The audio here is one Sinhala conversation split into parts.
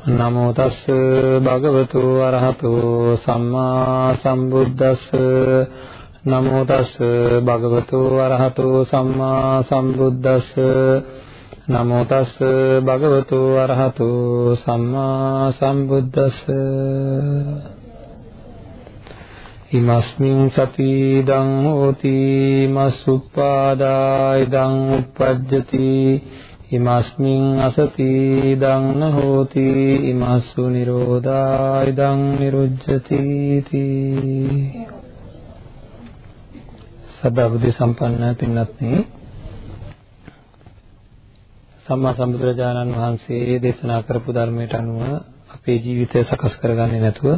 නමෝ තස්ස භගවතු අරහතෝ සම්මා සම්බුද්දස්ස. නමෝ තස්ස භගවතු අරහතෝ සම්මා සම්බුද්දස්ස. නමෝ තස්ස භගවතු අරහතෝ සම්මා සම්බුද්දස්ස. ඉමස්මින් සති දං හෝති මස්සුප්පාදා ඉදං uppajjati ඉමස්මින් අසති දං නහෝති ඉමස්සු නිරෝධා ඉදං නිරුජ්ජති තී සදා බුද්ධ සම්පන්න පින්වත්නි සම්මා සම්බුදුරජාණන් වහන්සේ දේශනා කරපු ධර්මයට අනුව අපේ ජීවිතය සකස් කරගන්නේ නැතුව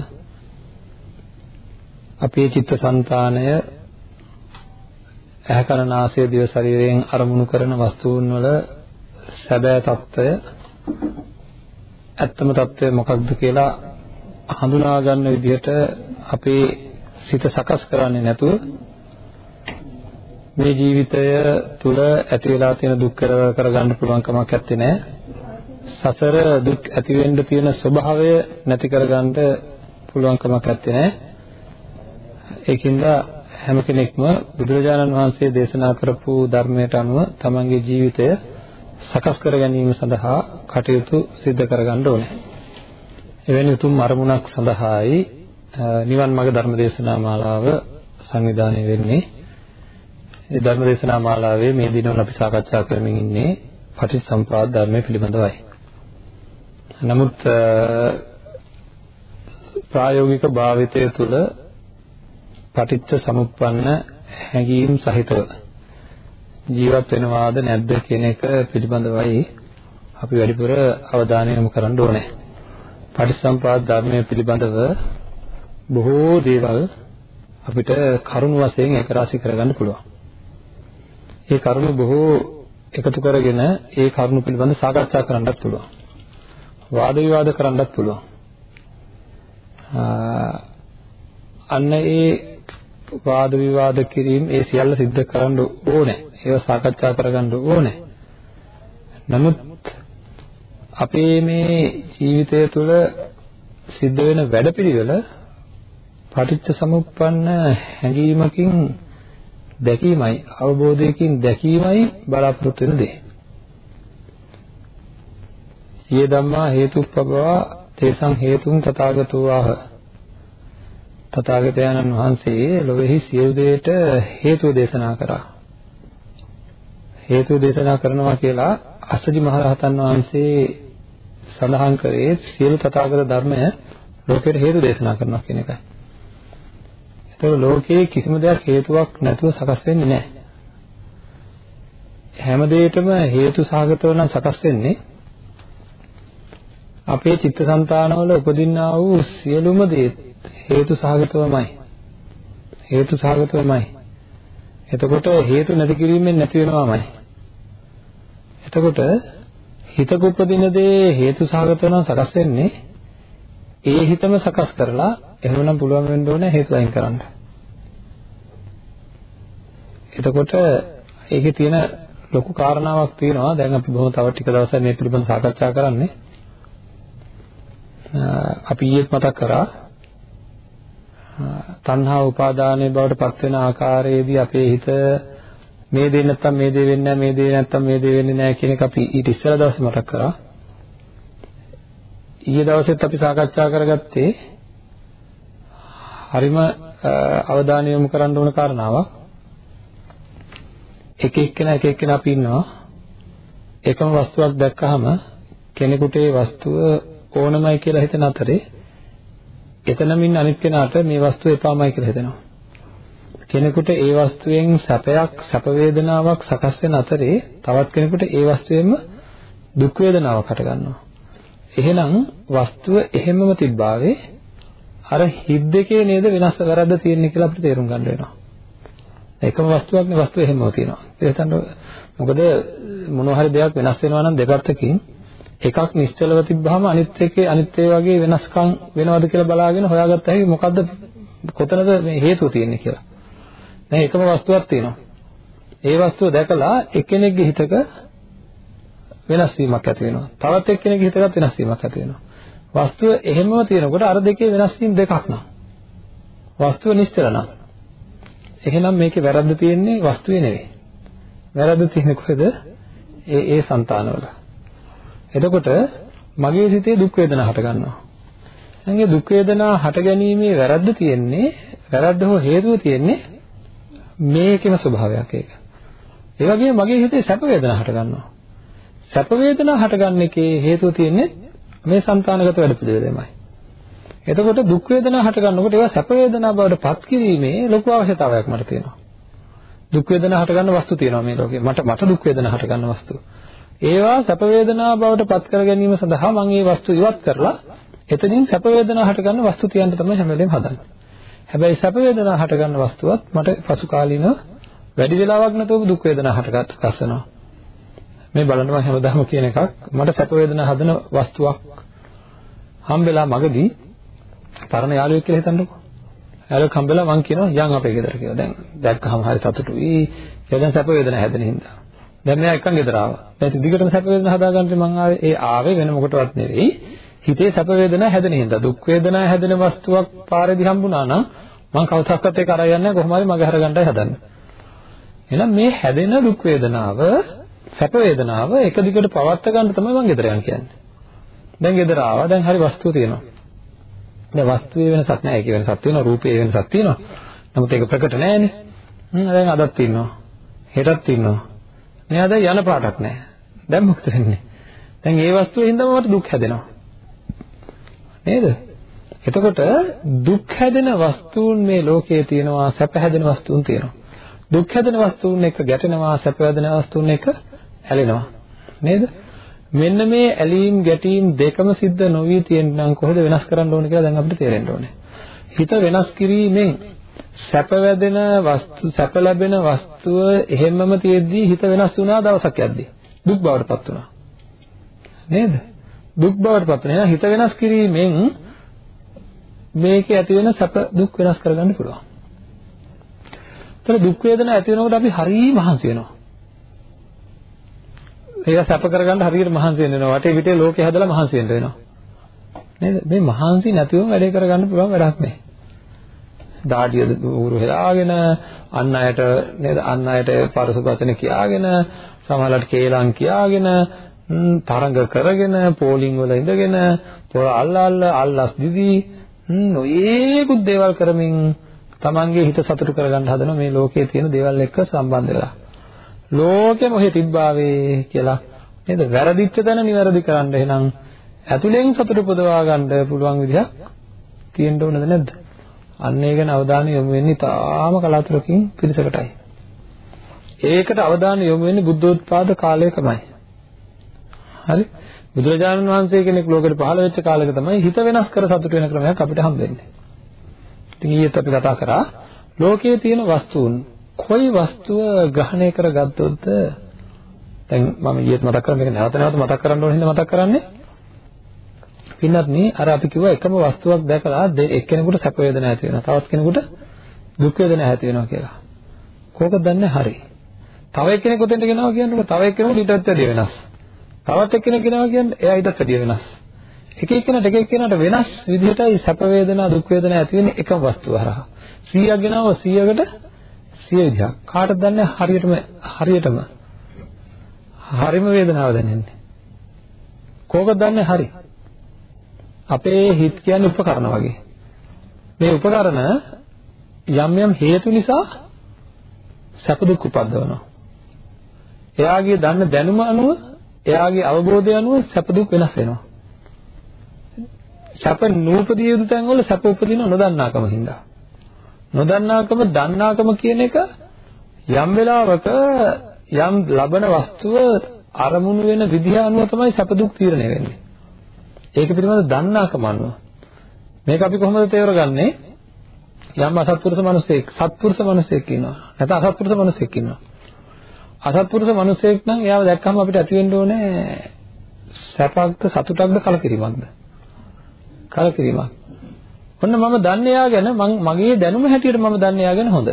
අපේ චිත්තසංතානය ඇහැ කන නාසය දිව ශරීරයෙන් අරමුණු කරන වස්තුන් වල සැබෑ తত্ত্বය ඇත්තම తত্ত্বය මොකක්ද කියලා හඳුනා ගන්න විදිහට අපේ සිත සකස් කරන්නේ නැතුව මේ ජීවිතය තුළ ඇති වෙලා තියෙන දුක් කෙරවර කරගන්න පුළුවන් කමක් නැත්තේ නෑ. සසර දුක් ඇති වෙන්න තියෙන ස්වභාවය නැති කරගන්න පුළුවන් කමක් නැත්තේ නෑ. ඒකින්ද හැම කෙනෙක්ම බුදුරජාණන් වහන්සේ දේශනා කරපු ධර්මයට අනුව තමන්ගේ ජීවිතය සකස් කර ගැනීම සඳහා කටයුතු සිදු කරගන්න ඕනේ. එවැනි උතුම් අරමුණක් සඳහායි නිවන් මාර්ග ධර්ම දේශනා මාලාව සංවිධානය වෙන්නේ. මේ ධර්ම දේශනා මාලාවේ මේ දිනවල අපි සාකච්ඡා කරමින් ඉන්නේ පටිච්චසමුපාද ධර්මයේ පිළිබඳවයි. නමුත් ප්‍රායෝගික භාවිතය තුළ පටිච්ච සමුප්පන්න හැඟීම් සහිතව ජීවත් වෙනවාද නැද්ද කියන එක පිළිබඳවයි අපි වැඩිපුර අවධානය යොමු කරන්න ඕනේ. පටිච්චසමුපාද ධර්මයේ පිළිබඳව බොහෝ දේවල් අපිට කරුණු වශයෙන් ඒක රාශි කරගන්න පුළුවන්. ඒ කරුණු බොහෝ එකතු කරගෙන ඒ කරුණු පිළිබඳව සාකච්ඡා කරන්නත් පුළුවන්. වාද විවාද කරන්නත් පුළුවන්. අන්න ඒ වාද විවාද කිරීම ඒ සියල්ල සිද්ධ කරන්න ඕනේ. ඒවා සාකච්ඡා කරගන්න ඕනේ. නමුත් අපේ මේ ජීවිතය තුළ සිද්ධ වෙන වැඩපිළිවෙල පටිච්ච සමුප්පන්න හැඟීමකින් දැකීමයි අවබෝධයකින් දැකීමයි බලාපොරොත්තු වෙන දේ. යේ ධම්මා හේතුප්පබවා තේසං හේතුන් තථාගතෝ ආහ. තථාගතයන්න් වහන්සේ ලොවේහි සියලු දෙයට හේතුව දේශනා කරා. හේතුව දේශනා කරනවා කියලා අස්සජි මහරහතන් වහන්සේ සඳහන් කරේ සියලු තථාගත ධර්මය ලෝකෙට හේතු දේශනා කරනවා කියන එකයි. ඒතකොට ලෝකයේ කිසිම දෙයක් හේතුවක් නැතුව සකස් වෙන්නේ නැහැ. හැම දෙයකම හේතු සහගතව නම් සකස් වෙන්නේ අපේ චිත්තසංතානවල උපදින්නා වූ සියලුම දේ හේතු සහගතවමයි. හේතු සහගතවමයි. එතකොට හේතු නැති කිරීමෙන් නැති වෙනවාමයි. එතකොට හිතක උපදින දේ හේතු සහගතව නම් සකස් වෙන්නේ ඒ හිතම සකස් කරලා එහෙමනම් පුළුවන් වෙන්න ඕනේ හේතු අයින් කරන්න. එතකොට ඒකේ තියෙන ලොකු කාරණාවක් තියෙනවා. දැන් අපි බොහොම තව ටික දවසක් මේ පිළිබඳව සාකච්ඡා කරන්නේ. අපි ඊයේත් මතක් කරා තණ්හා උපාදානයේ බවට පත් වෙන ආකාරයේදී අපේ හිත මේ දේ නැත්තම් මේ දේ වෙන්නේ නැහැ මේ දේ නැත්තම් මේ දේ වෙන්නේ නැහැ කියන එක අපි ඊට ඉස්සෙල්ලා දවසේ මතක් කරා. ඊයේ දවසෙත් අපි සාකච්ඡා කරගත්තේ හරිම අවධානය යොමු කරන්න ඕන කාරණාවක්. එක එක්කෙනා එක එක්කෙනා අපි ඉන්නවා. එකම වස්තුවක් දැක්කහම කෙනෙකුට ඒ වස්තුව ඕනමයි කියලා හිතන අතරේ එතනම ඉන්න අනිත් කෙනාට මේ වස්තුව එපාමයි කියලා හිතෙනවා. කෙනෙකුට ඒ වස්තුවෙන් සැපයක් සැප වේදනාවක් සකස් වෙන අතරේ තවත් කෙනෙකුට ඒ වස්තුවෙන්ම දුක් වේදනාවක් හට ගන්නවා. එහෙනම් වස්තුව එහෙමම තිබ්බාවේ අර හිත් දෙකේ නේද වෙනස් වැරද්ද තියෙන්නේ කියලා අපිට තේරුම් ගන්න වෙනවා. එකම වස්තුවක් නේ වස්තුව එහෙමම තියෙනවා. ඒ හිතන්න මොකද මොනවා හරි දෙයක් වෙනස් වෙනවා නම් දෙපැත්තකින් එකක් නිශ්චලව තිබ්බහම අනිත් එකේ අනිත් ඒ වගේ වෙනස්කම් වෙනවද කියලා බලාගෙන හොයාගත්ත හැකි මොකද්ද කොතනද මේ හේතුව තියෙන්නේ කියලා. දැන් එකම වස්තුවක් තියෙනවා. ඒ වස්තුව දැකලා එක්කෙනෙක්ගේ හිතක වෙනස් වීමක් ඇති වෙනවා. තවත් එක්කෙනෙක්ගේ හිතකත් වෙනස් වීමක් ඇති වෙනවා. වස්තුව එහෙමම තියෙනකොට අර දෙකේ වෙනස් වීම දෙකක් නම්. වස්තුව නිශ්චල නම්. එහෙනම් මේකේ වැරද්ද තියෙන්නේ වස්තුවේ නෙවෙයි. වැරද්ද තියෙන්නේ කොහෙද? ඒ ඒ సంతානවල. එතකොට මගේ සිතේ දුක් වේදනා හට ගන්නවා. එංගේ දුක් වේදනා හට ගැනීමේ වැරද්ද තියෙන්නේ වැරද්ද හෝ හේතුව තියෙන්නේ මේකෙම ස්වභාවයක් ඒක. ඒ වගේම මගේ හිතේ සැප වේදනා හට ගන්නවා. සැප වේදනා හටගන්න එකේ හේතුව තියෙන්නේ මේ సంతානගත වැඩ පිළිවෙලෙමයි. එතකොට දුක් වේදනා හට ගන්නකොට ඒවා සැප වේදනා බවට පත් කිරීමේ ලොකු අවශ්‍යතාවයක් මට තියෙනවා. දුක් වේදනා හට ගන්න වස්තු තියෙනවා මේ ලෝකේ. මට මට දුක් වේදනා හට ගන්න වස්තු. ඒවා සැප වේදනා බවට පත් කර ගැනීම සඳහා මම මේ වස්තු ඉවත් කරලා එතනින් සැප වේදනා හටගන්න වස්තු තියන්න තමයි හැම වෙලේම හදන්නේ. හැබැයි සැප වේදනා හටගන්න වස්තුවත් මට පසු කාලිනව වැඩි වෙලාවක් නැතුව දුක් වේදනා හටගත් කසනවා. මේ බලන්න මම හැමදාම කියන එකක් මට සැප වේදනා හදන වස්තුවක් හම්බෙලා මගදී පරණ යාළුවෙක් කියලා හිතන්නකෝ. යාළුවෙක් හම්බෙලා මං කියනවා යන් අපේ ගෙදර කියලා. දැන් දැක්කහම හරි සතුටුයි. ඒ දැන් සැප වේදනා හැදෙන හින්දා. දැන් මෙයා එක්කන් ගෙදර ආවා. දැන් දිගටම සැප වේදනා හදාගන්න මං ආවේ ඒ ආවේ වෙන මොකටවත් නෙවෙයි. හිතේ සැප වේදනා හැදෙන හින්දා. දුක් වේදනා හැදෙන වස්තුවක් පාරේදී හම්බුණා නම් මං කවදාවත් ඒක අරන් යන්නේ කොහොම හරි මගේ හරගන්නයි හදන්නේ. එහෙනම් මේ හැදෙන දුක් වේදනාව සැප වේදනාව එක දිගට පවත්වා ගන්න තමයි මම ගෙදර යන්න කියන්නේ. දැන් ගෙදර ආවා දැන් හරි වස්තුව තියෙනවා. දැන් වස්තුවේ වෙනසක් නැහැ ඒකේ වෙනසක් තියෙනවා රූපයේ වෙනසක් තියෙනවා. නමුත් ඒක ප්‍රකට නැහැනේ. හ්ම් දැන් අදත් තියෙනවා. හෙටත් තියෙනවා. නෑ දැන් යන පාටක් නැහැ. දැන් මොකද වෙන්නේ? දැන් ඒ වස්තුවේ හින්දාම මට දුක් හැදෙනවා. නේද? එතකොට දුක් හැදෙන වස්තුන් මේ ලෝකයේ තියෙනවා සැප හැදෙන වස්තුන් තියෙනවා. දුක් හැදෙන වස්තුන් එක ගැටෙනවා සැප හැදෙන වස්තුන් එක ඇලෙනවා නේද මෙන්න මේ ඇලීම් ගැටීම් දෙකම සිද්ධ නොවි තියෙනනම් කොහෙද වෙනස් කරන්න ඕනේ කියලා දැන් අපිට තේරෙන්න ඕනේ හිත වෙනස් කිරීමෙන් සැප වැදෙන වස්තු සැප ලැබෙන වස්තුව එහෙමම තියෙද්දී හිත වෙනස් වුණා දවසක් යද්දී දුක් බවට පත් වුණා නේද දුක් බවට පත් වෙනවා හිත වෙනස් කිරීමෙන් මේකේ ඇති වෙන සැප දුක් වෙනස් කරගන්න පුළුවන්. ඒතර දුක් වේදනා ඇති වෙනකොට අපි හරිය මහන්සි වෙනවා. ඒක සැප කරගන්න හරියට මහන්සි වෙනවා. වටේ පිටේ ලෝකේ හදලා මහන්සි වෙන්න වෙනවා. නේද? මේ මහන්සි නැතිවම වැඩේ කරගන්න පුළුවන් වැඩක් නෑ. දාඩිය ඌරු හෙලාගෙන අන් අයට නේද අන් අයට පරස වචන කියාගෙන සමහරවිට කේලම් කියාගෙන තරඟ කරගෙන පෝලිං වල ඉඳගෙන පොර අල්ල අල්ල අල්ලස් දිදී නොයේකුත් දේවල් කරමින් Tamange හිත සතුටු කරගන්න හදන මේ ලෝකයේ තියෙන දේවල් එක්ක සම්බන්ධ වෙලා ලෝකෙ මොහේ තිබ්බාවේ කියලා නේද? වැරදිච්ච තැන නිවැරදි කරන්න එහෙනම් ඇතුලෙන් සතුට පුදවා ගන්න පුළුවන් විදිහක් තියෙන්න ඕනද නැද්ද? අන්න ඒ ගැන අවධානය යොමු වෙන්නේ තාම කලාතුරකින් පිළිසකටයි. ඒකට අවධානය යොමු වෙන්නේ බුද්ධෝත්පාද කාලයකමයි. හරි? බුදුරජාණන් වහන්සේ කෙනෙක් ලෝකෙට පහළ වෙච්ච කාලයක තමයි හිත වෙනස් කර සතුට වෙන ක්‍රමයක් අපිට හම්බ වෙන්නේ. ඉතින් ඊයේත් අපි කතා කරා ලෝකයේ තියෙන වස්තුන් කොයි වස්තුව ග්‍රහණය කරගත්තොත්ද දැන් මම ඊයේත් මතක් කරා මේක නැවත නැවත මතක් කරන්න ඕන හින්දා මතක් කරන්නේ පින්නත් මේ අර අපි කිව්වා එකම වස්තුවක් දැකලා එක්කෙනෙකුට සැප වේදනා ඇති වෙනවා. තවත් කෙනෙකුට දුක් වේදනා ඇති වෙනවා කියලා. කෝකද දන්නේ හරි. තව එක්කෙනෙක් උතෙන්ට ගෙනවා කියන්නකො තව එක්කෙනෙකුට ඊටත් වැඩිය වෙනස්. තවත් එක්කෙනෙක් ගෙනවා කියන්නේ එයා ඊටත් වැඩිය වෙනස්. එක එක්කෙනාට එක එක්කෙනාට වෙනස් විදිහටයි සැප වේදනා දුක් වේදනා ඇති වෙන්නේ එකම වස්තුව හරහා. 100ක් ගෙනාව 100කට සිය විදිහක්. කාටද දන්නේ? හරියටම හරියටම හරිම වේදනාව දැනෙන්නේ. කෝකද දන්නේ? හරි? අපේ හිත කියන්නේ උපකරණ වගේ. මේ උපකරණ යම් යම් හේතු නිසා සැප දුක් උපද්දවනවා. එයාගේ දන්න දැනුම අනුව එයාගේ අවබෝධය අනුව සැප දුක් වෙනස් වෙනවා. සැප නූපදිය යුතු තැන් වල සැප උපදින නොදන්නාකම හින්දා. නොදන්නාකම දන්නාකම කියන එක යම් වෙලාවක යම් ලබන වස්තුව අරමුණු වෙන විදිහ අනුව තමයි සැප දුක් තීරණය වෙන්නේ. ඒක පිළිබඳව දන්නාකම අනුව. මේක අපි කොහොමද තේරගන්නේ? යම් අසත්පුරුෂ මිනිසෙක්, සත්පුරුෂ මිනිසෙක් ඉන්නවා. නැත්නම් අසත්පුරුෂ මිනිසෙක් ඉන්නවා. අසත්පුරුෂ මිනිසෙක් නම් එයාව දැක්කම අපිට ඇති වෙන්න ඕනේ සැපක්ද සතුටක්ද කලකිරීමක්ද? කලකිරීමක්. ඔන්න මම දන්නේ යා ගැන මගේ දැනුම හැටියට මම දන්නේ යා ගැන හොඳ.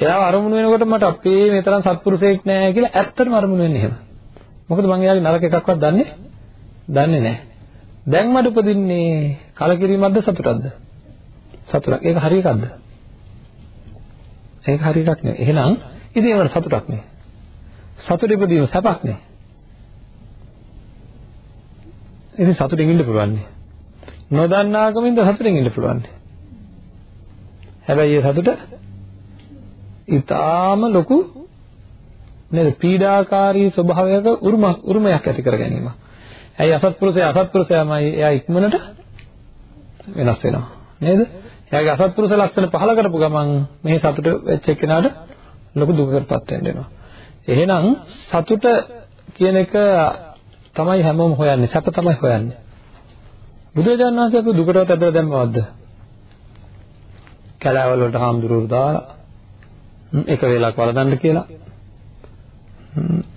එයාව අරමුණු වෙනකොට මට අපේ මේ තරම් සත්පුරුෂයෙක් නෑ කියලා ඇත්තටම අරමුණු වෙන්නේ එහෙම. මොකද මම එයාගේ නරක එකක්වත් දන්නේ දන්නේ නෑ. දැන් මට උපදින්නේ කලකිරීමක්ද සතුටක්ද? සතුටක්. ඒක හරි එකක්ද? ඒක හරි එකක් නෙවෙයි. එහෙනම් ඉතින් ඒවට සතුටක් නේ. සතුට ඉපදීම සැපක් නේ. ඉතින් සතුටින් ඉන්න පුළුවන් නේ. නොදන්නාකමින්ද සතුටින් ඉන්න පුළුවන් නේ. හැබැයි ඒ සතුට ඊටාම ලොකු නේද පීඩාකාරී ස්වභාවයක උරුම උරුමයක් ඇති කර ගැනීම. ඇයි අසත්පුරුෂයා අසත්පුරුෂයාමයි එයා ඉක්මනට වෙනස් වෙනවා. නේද? එයාගේ අසත්පුරුෂ ලක්ෂණ පහල කරපු ගමන් මේ සතුට වෙච්ච එක්කෙනාට ලොකු දුකකටපත් වෙන්න වෙනවා. එහෙනම් සතුට කියන එක තමයි හැමෝම හොයන්නේ. සැප තමයි හොයන්නේ. බුදුරජාණන් වහන්සේ අපේ දුකටවත් ඇදලා දැම්මවද්ද? කැලෑවල වලට හාමුදුරුවෝ දාලා එක වේලක් වළඳන්න කියලා.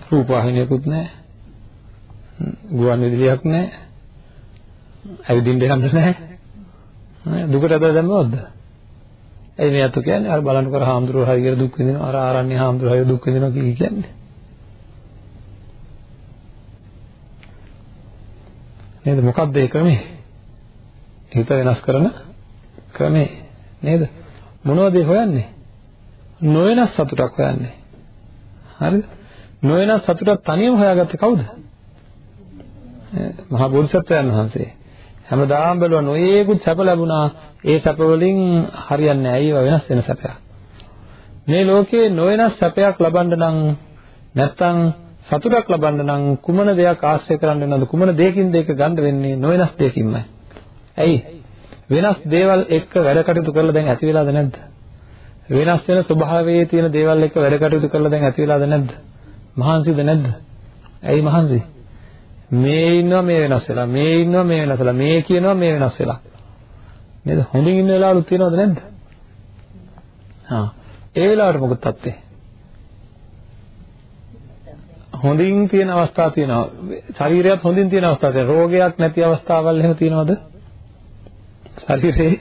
රූපවාහිනියකුත් නැහැ. ගුවන් විදුලියක් නැහැ. ඇවිදින්න යන්න නැහැ. දුකට ඇදලා දැම්මවද්ද? එයි මේ අතු කියන්නේ අර බලන්නකර හාමුදුරුවෝ හරියට දුක් විඳිනවා අර ආරණ්‍ය හාමුදුරුවෝ හරියට දුක් විඳිනවා කිය කියන්නේ. නේද මොකක්ද ඒ ක්‍රමේ? හිත වෙනස් කරන ක්‍රමේ නේද? මොනවද හොයන්නේ? නොවෙනස් සතුටක් හොයන්නේ. හරිද? නොවෙනස් සතුටක් තනියම හොයාගත්තේ කවුද? මහා බෝධිසත්වයන් වහන්සේ. හැමදාම බැලුවා නොයේකුත් සැප ලැබුණා. ඒ සැප වලින් හරියන්නේ නැහැ. ඒවා වෙනස් වෙන සැපයක්. මේ ලෝකේ නොවෙනස් සැපයක් ලබන්න නම් නැත්තම් සතුටක් ලබන්න නම් කුමන දෙයක් ආශ්‍රය කරන්න වෙනවද? කුමන දෙයකින්ද ඒක ගන්න වෙන්නේ? නොවෙනස් දෙයකින්මයි. ඇයි? වෙනස් දේවල් එක්ක වැඩ කටයුතු කරලා දැන් ඇති වෙලාද නැද්ද? වෙනස් වෙන ස්වභාවයේ තියෙන දේවල් එක්ක වැඩ කටයුතු කරලා දැන් ඇති වෙලාද නැද්ද? මහන්සිද නැද්ද? ඇයි මහන්සි? මේ ඉන්නවා මේ වෙනස් වෙලා. මේ ඉන්නවා මේ වෙනස් වෙලා. මේ කියනවා මේ වෙනස් වෙලා. නේද? හොඳින් ඉන්න වෙලාවලුත් තියෙනවද නැද්ද? හා. ඒ වෙලාවට මොකද තත්ත්වේ හොඳින් තියෙන අවස්ථා තියෙනවා. ශරීරයත් හොඳින් තියෙන අවස්ථා තියෙනවා. රෝගයක් නැති අවස්ථාවල් එහෙම තියෙනවද? ශරීරේ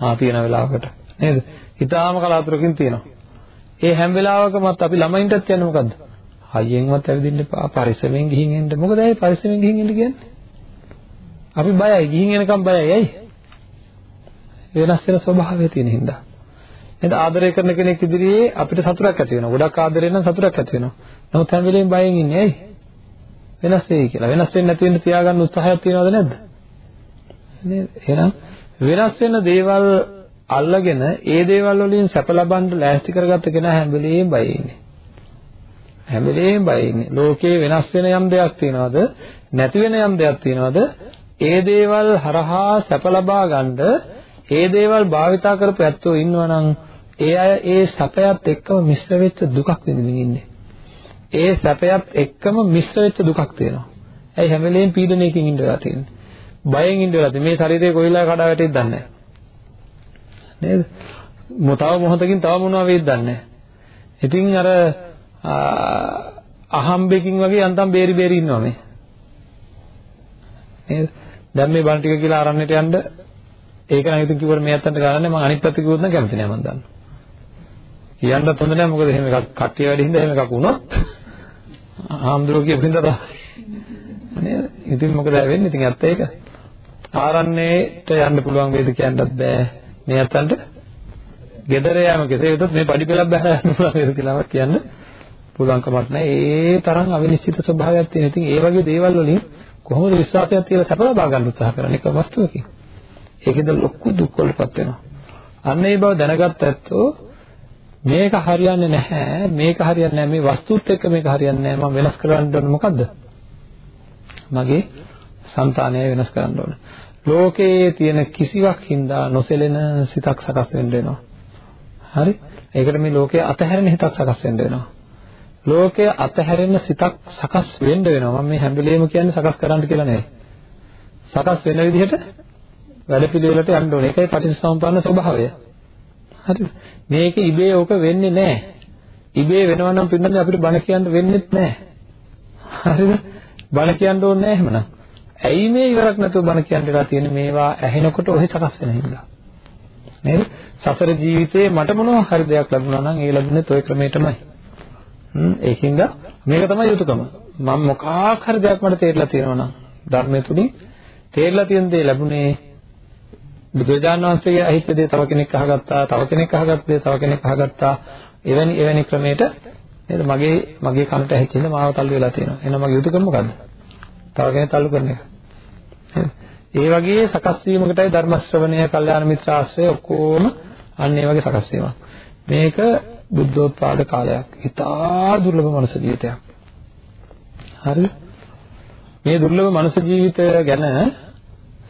ආ තියෙන වෙලාවකට. නේද? හිතාම කලාතුරකින් තියෙනවා. ඒ හැම වෙලාවකමත් අපි ළමයින්ටත් කියන්නේ මොකද්ද හයියෙන්වත් ඇවිදින්න එපා පරිස්සමෙන් ගිහින් එන්න. මොකද ඇයි පරිස්සමෙන් ගිහින් එන්න කියන්නේ? අපි බයයි ගිහින් එනකම් බයයි ඇයි? වෙනස් වෙන ස්වභාවය තියෙන හින්දා. නේද ආදරය කරන කෙනෙක් ඉදිරියේ අපිට සතුටක් ඇති වෙනවා. ගොඩක් ආදරේ නම් සතුටක් ඇති වෙනවා. නමුත් හැම වෙලෙම බයෙන් ඉන්නේ ඇයි? වෙනස් වෙයි කියලා. වෙනස් වෙන්නේ නැති වෙන්න තියාගන්න උත්සාහයක් තියනවද නැද්ද? නේද? එහෙනම් වෙනස් වෙන දේවල් අල්ලගෙන ඒ දේවල් වලින් සැප ලබන්න ලෑස්ති කරගත්ත කෙනා හැම වෙලෙම බයෙන් ඉන්නේ. හැම වෙලේම බය ඉන්නේ. ලෝකේ වෙනස් වෙන යම් දෙයක් තියනවද? නැති වෙන යම් දෙයක් තියනවද? ඒ දේවල් හරහා සැප ලබා ගන්නද ඒ දේවල් භාවිතා කරපු ඇත්තෝ ඉන්නවනම් ඒ අය ඒ සැපයත් එක්කම මිශ්‍ර වෙච්ච දුකක් විඳින්න ඉන්නේ. ඒ සැපයත් එක්කම මිශ්‍ර වෙච්ච දුකක් තියෙනවා. ඇයි හැම වෙලේම පීඩනයකින් ඉඳලා තියෙන්නේ? බයෙන් ඉඳලා තියෙන්නේ. මේ ශරීරය කොයිලා කඩා වැටෙයිද දන්නේ නැහැ. නේද? මොතව මොහොතකින් තව මොනවා වෙයිද දන්නේ නැහැ. ඉතින් අර අහම්බෙකින් වගේ යන්තම් බේරි බේරි ඉන්නවා මේ. නේද? දැන් මේ බණ ටික කියලා ආරන්නේට යන්න ඒක නම් ඉතින් කිව්වට මේ අතන්ට ගන්නෑ මම අනිත් පැත්ත කිව්වොත් නම් කැමති නෑ මම දන්නවා. කියන්නත් හොඳ නෑ මොකද එහෙම එකක් කට්ටිය වැඩි හින්දා එහෙම එකක් වුණොත් ආම්දුරෝ කියපු හින්දා නේද? ඉතින් මොකද වෙන්නේ? ඉතින් ඇත්ත ඒක. ආරන්නේට යන්න පුළුවන් වේද කියන්නත් බෑ. මේ අතන්ට ගෙදර යෑම කෙසේ වෙතත් මේ පඩි පෙළක් බහලා යන්න පුළුවන් වේද කියලාවත් කියන්න පුළුවන් කමක් නැහැ. ඒ තරම් අවිනිශ්චිත ස්වභාවයක් තියෙන. ඉතින් ඒ වගේ දේවල් වලින් කොහොමද විශ්වාසයක් තියලා සැප ලබා ගන්න උත්සාහ කරන්නේ එක වස්තුවකින්. ඒකෙන්ද ලොකු දුක් වලටපත් වෙනවා. අන්න ඒ බව දැනගත්ත ඇත්තෝ මේක හරියන්නේ නැහැ. මේක හරියන්නේ නැහැ. මේ වස්තුත් එක්ක මේක හරියන්නේ නැහැ. මම වෙනස් කරන්න ඕන මොකද්ද? මගේ సంతානය වෙනස් කරන්න ඕන. ලෝකයේ තියෙන කිසිවක් හින්දා නොසෙලෙන සිතක් සකස් වෙන්න වෙනවා. හරි? ඒකට මේ ලෝකයේ අතහැරෙන හිතක් සකස් වෙන්න වෙනවා. ලෝකය අතහැරෙන සිතක් සකස් වෙන්න වෙනවා. මම මේ හැම වෙලේම කියන්නේ සකස් කරන්න කියලා නෙවෙයි. සකස් වෙන විදිහට වැඩපිළිවෙලට යන්න ඕනේ. ඒකයි පටිච්චසමුප්පන්න ස්වභාවය. හරිද? මේක ඉබේ ඕක වෙන්නේ නැහැ. ඉබේ වෙනවා නම් පින්නන්නේ අපිට බණ කියන්න වෙන්නේත් නැහැ. හරිද? බණ කියන්න ඕනේ නැහැ එහෙමනම්. ඇයි මේ ඉවරක් නැතුව බණ කියන්න වෙලා තියෙන්නේ මේවා ඇහෙනකොට ඔහි සකස් වෙන හින්දා. නේද? සසර ජීවිතේ මට මොනවා හරි දෙයක් ලැබුණා නම් ඒ ලැබුණේ toy ක්‍රමයටමයි. හ්ම් ඒකින්ද මේක තමයි යුතුයකම. මම මොකක් හරි දෙයක් මට තේරලා තියෙනවා නම් ධර්මය තුලින් තේරලා තියෙන දේ ලැබුණේ බුදුරජාණන් වහන්සේගේ අහිච්ච දේ තව කෙනෙක් අහගත්තා, තව කෙනෙක් අහගත්ත දේ තව කෙනෙක් අහගත්තා. එවැනි එවැනි ක්‍රමයකට නේද මගේ මගේ කනට ඇහිච්චින්ද මාව තල්ලු වෙලා තියෙනවා. එහෙනම් මගේ යුතුයකම මොකද්ද? තව කෙනෙක් තල්ලු කරන එක. ඒ වගේ සකස් වීමකටයි ධර්ම ශ්‍රවණය, කල්යාණ මිත්‍ර ආශ්‍රය ඔක්කොම අන්න ඒ වගේ සකස් වීමක්. මේක බුද්ධෝත්පාද කාලයක්. ඉතා දුර්ලභ මනුෂ්‍ය ජීවිතයක්. හරිද? මේ දුර්ලභ මනුෂ්‍ය ජීවිතය ගැන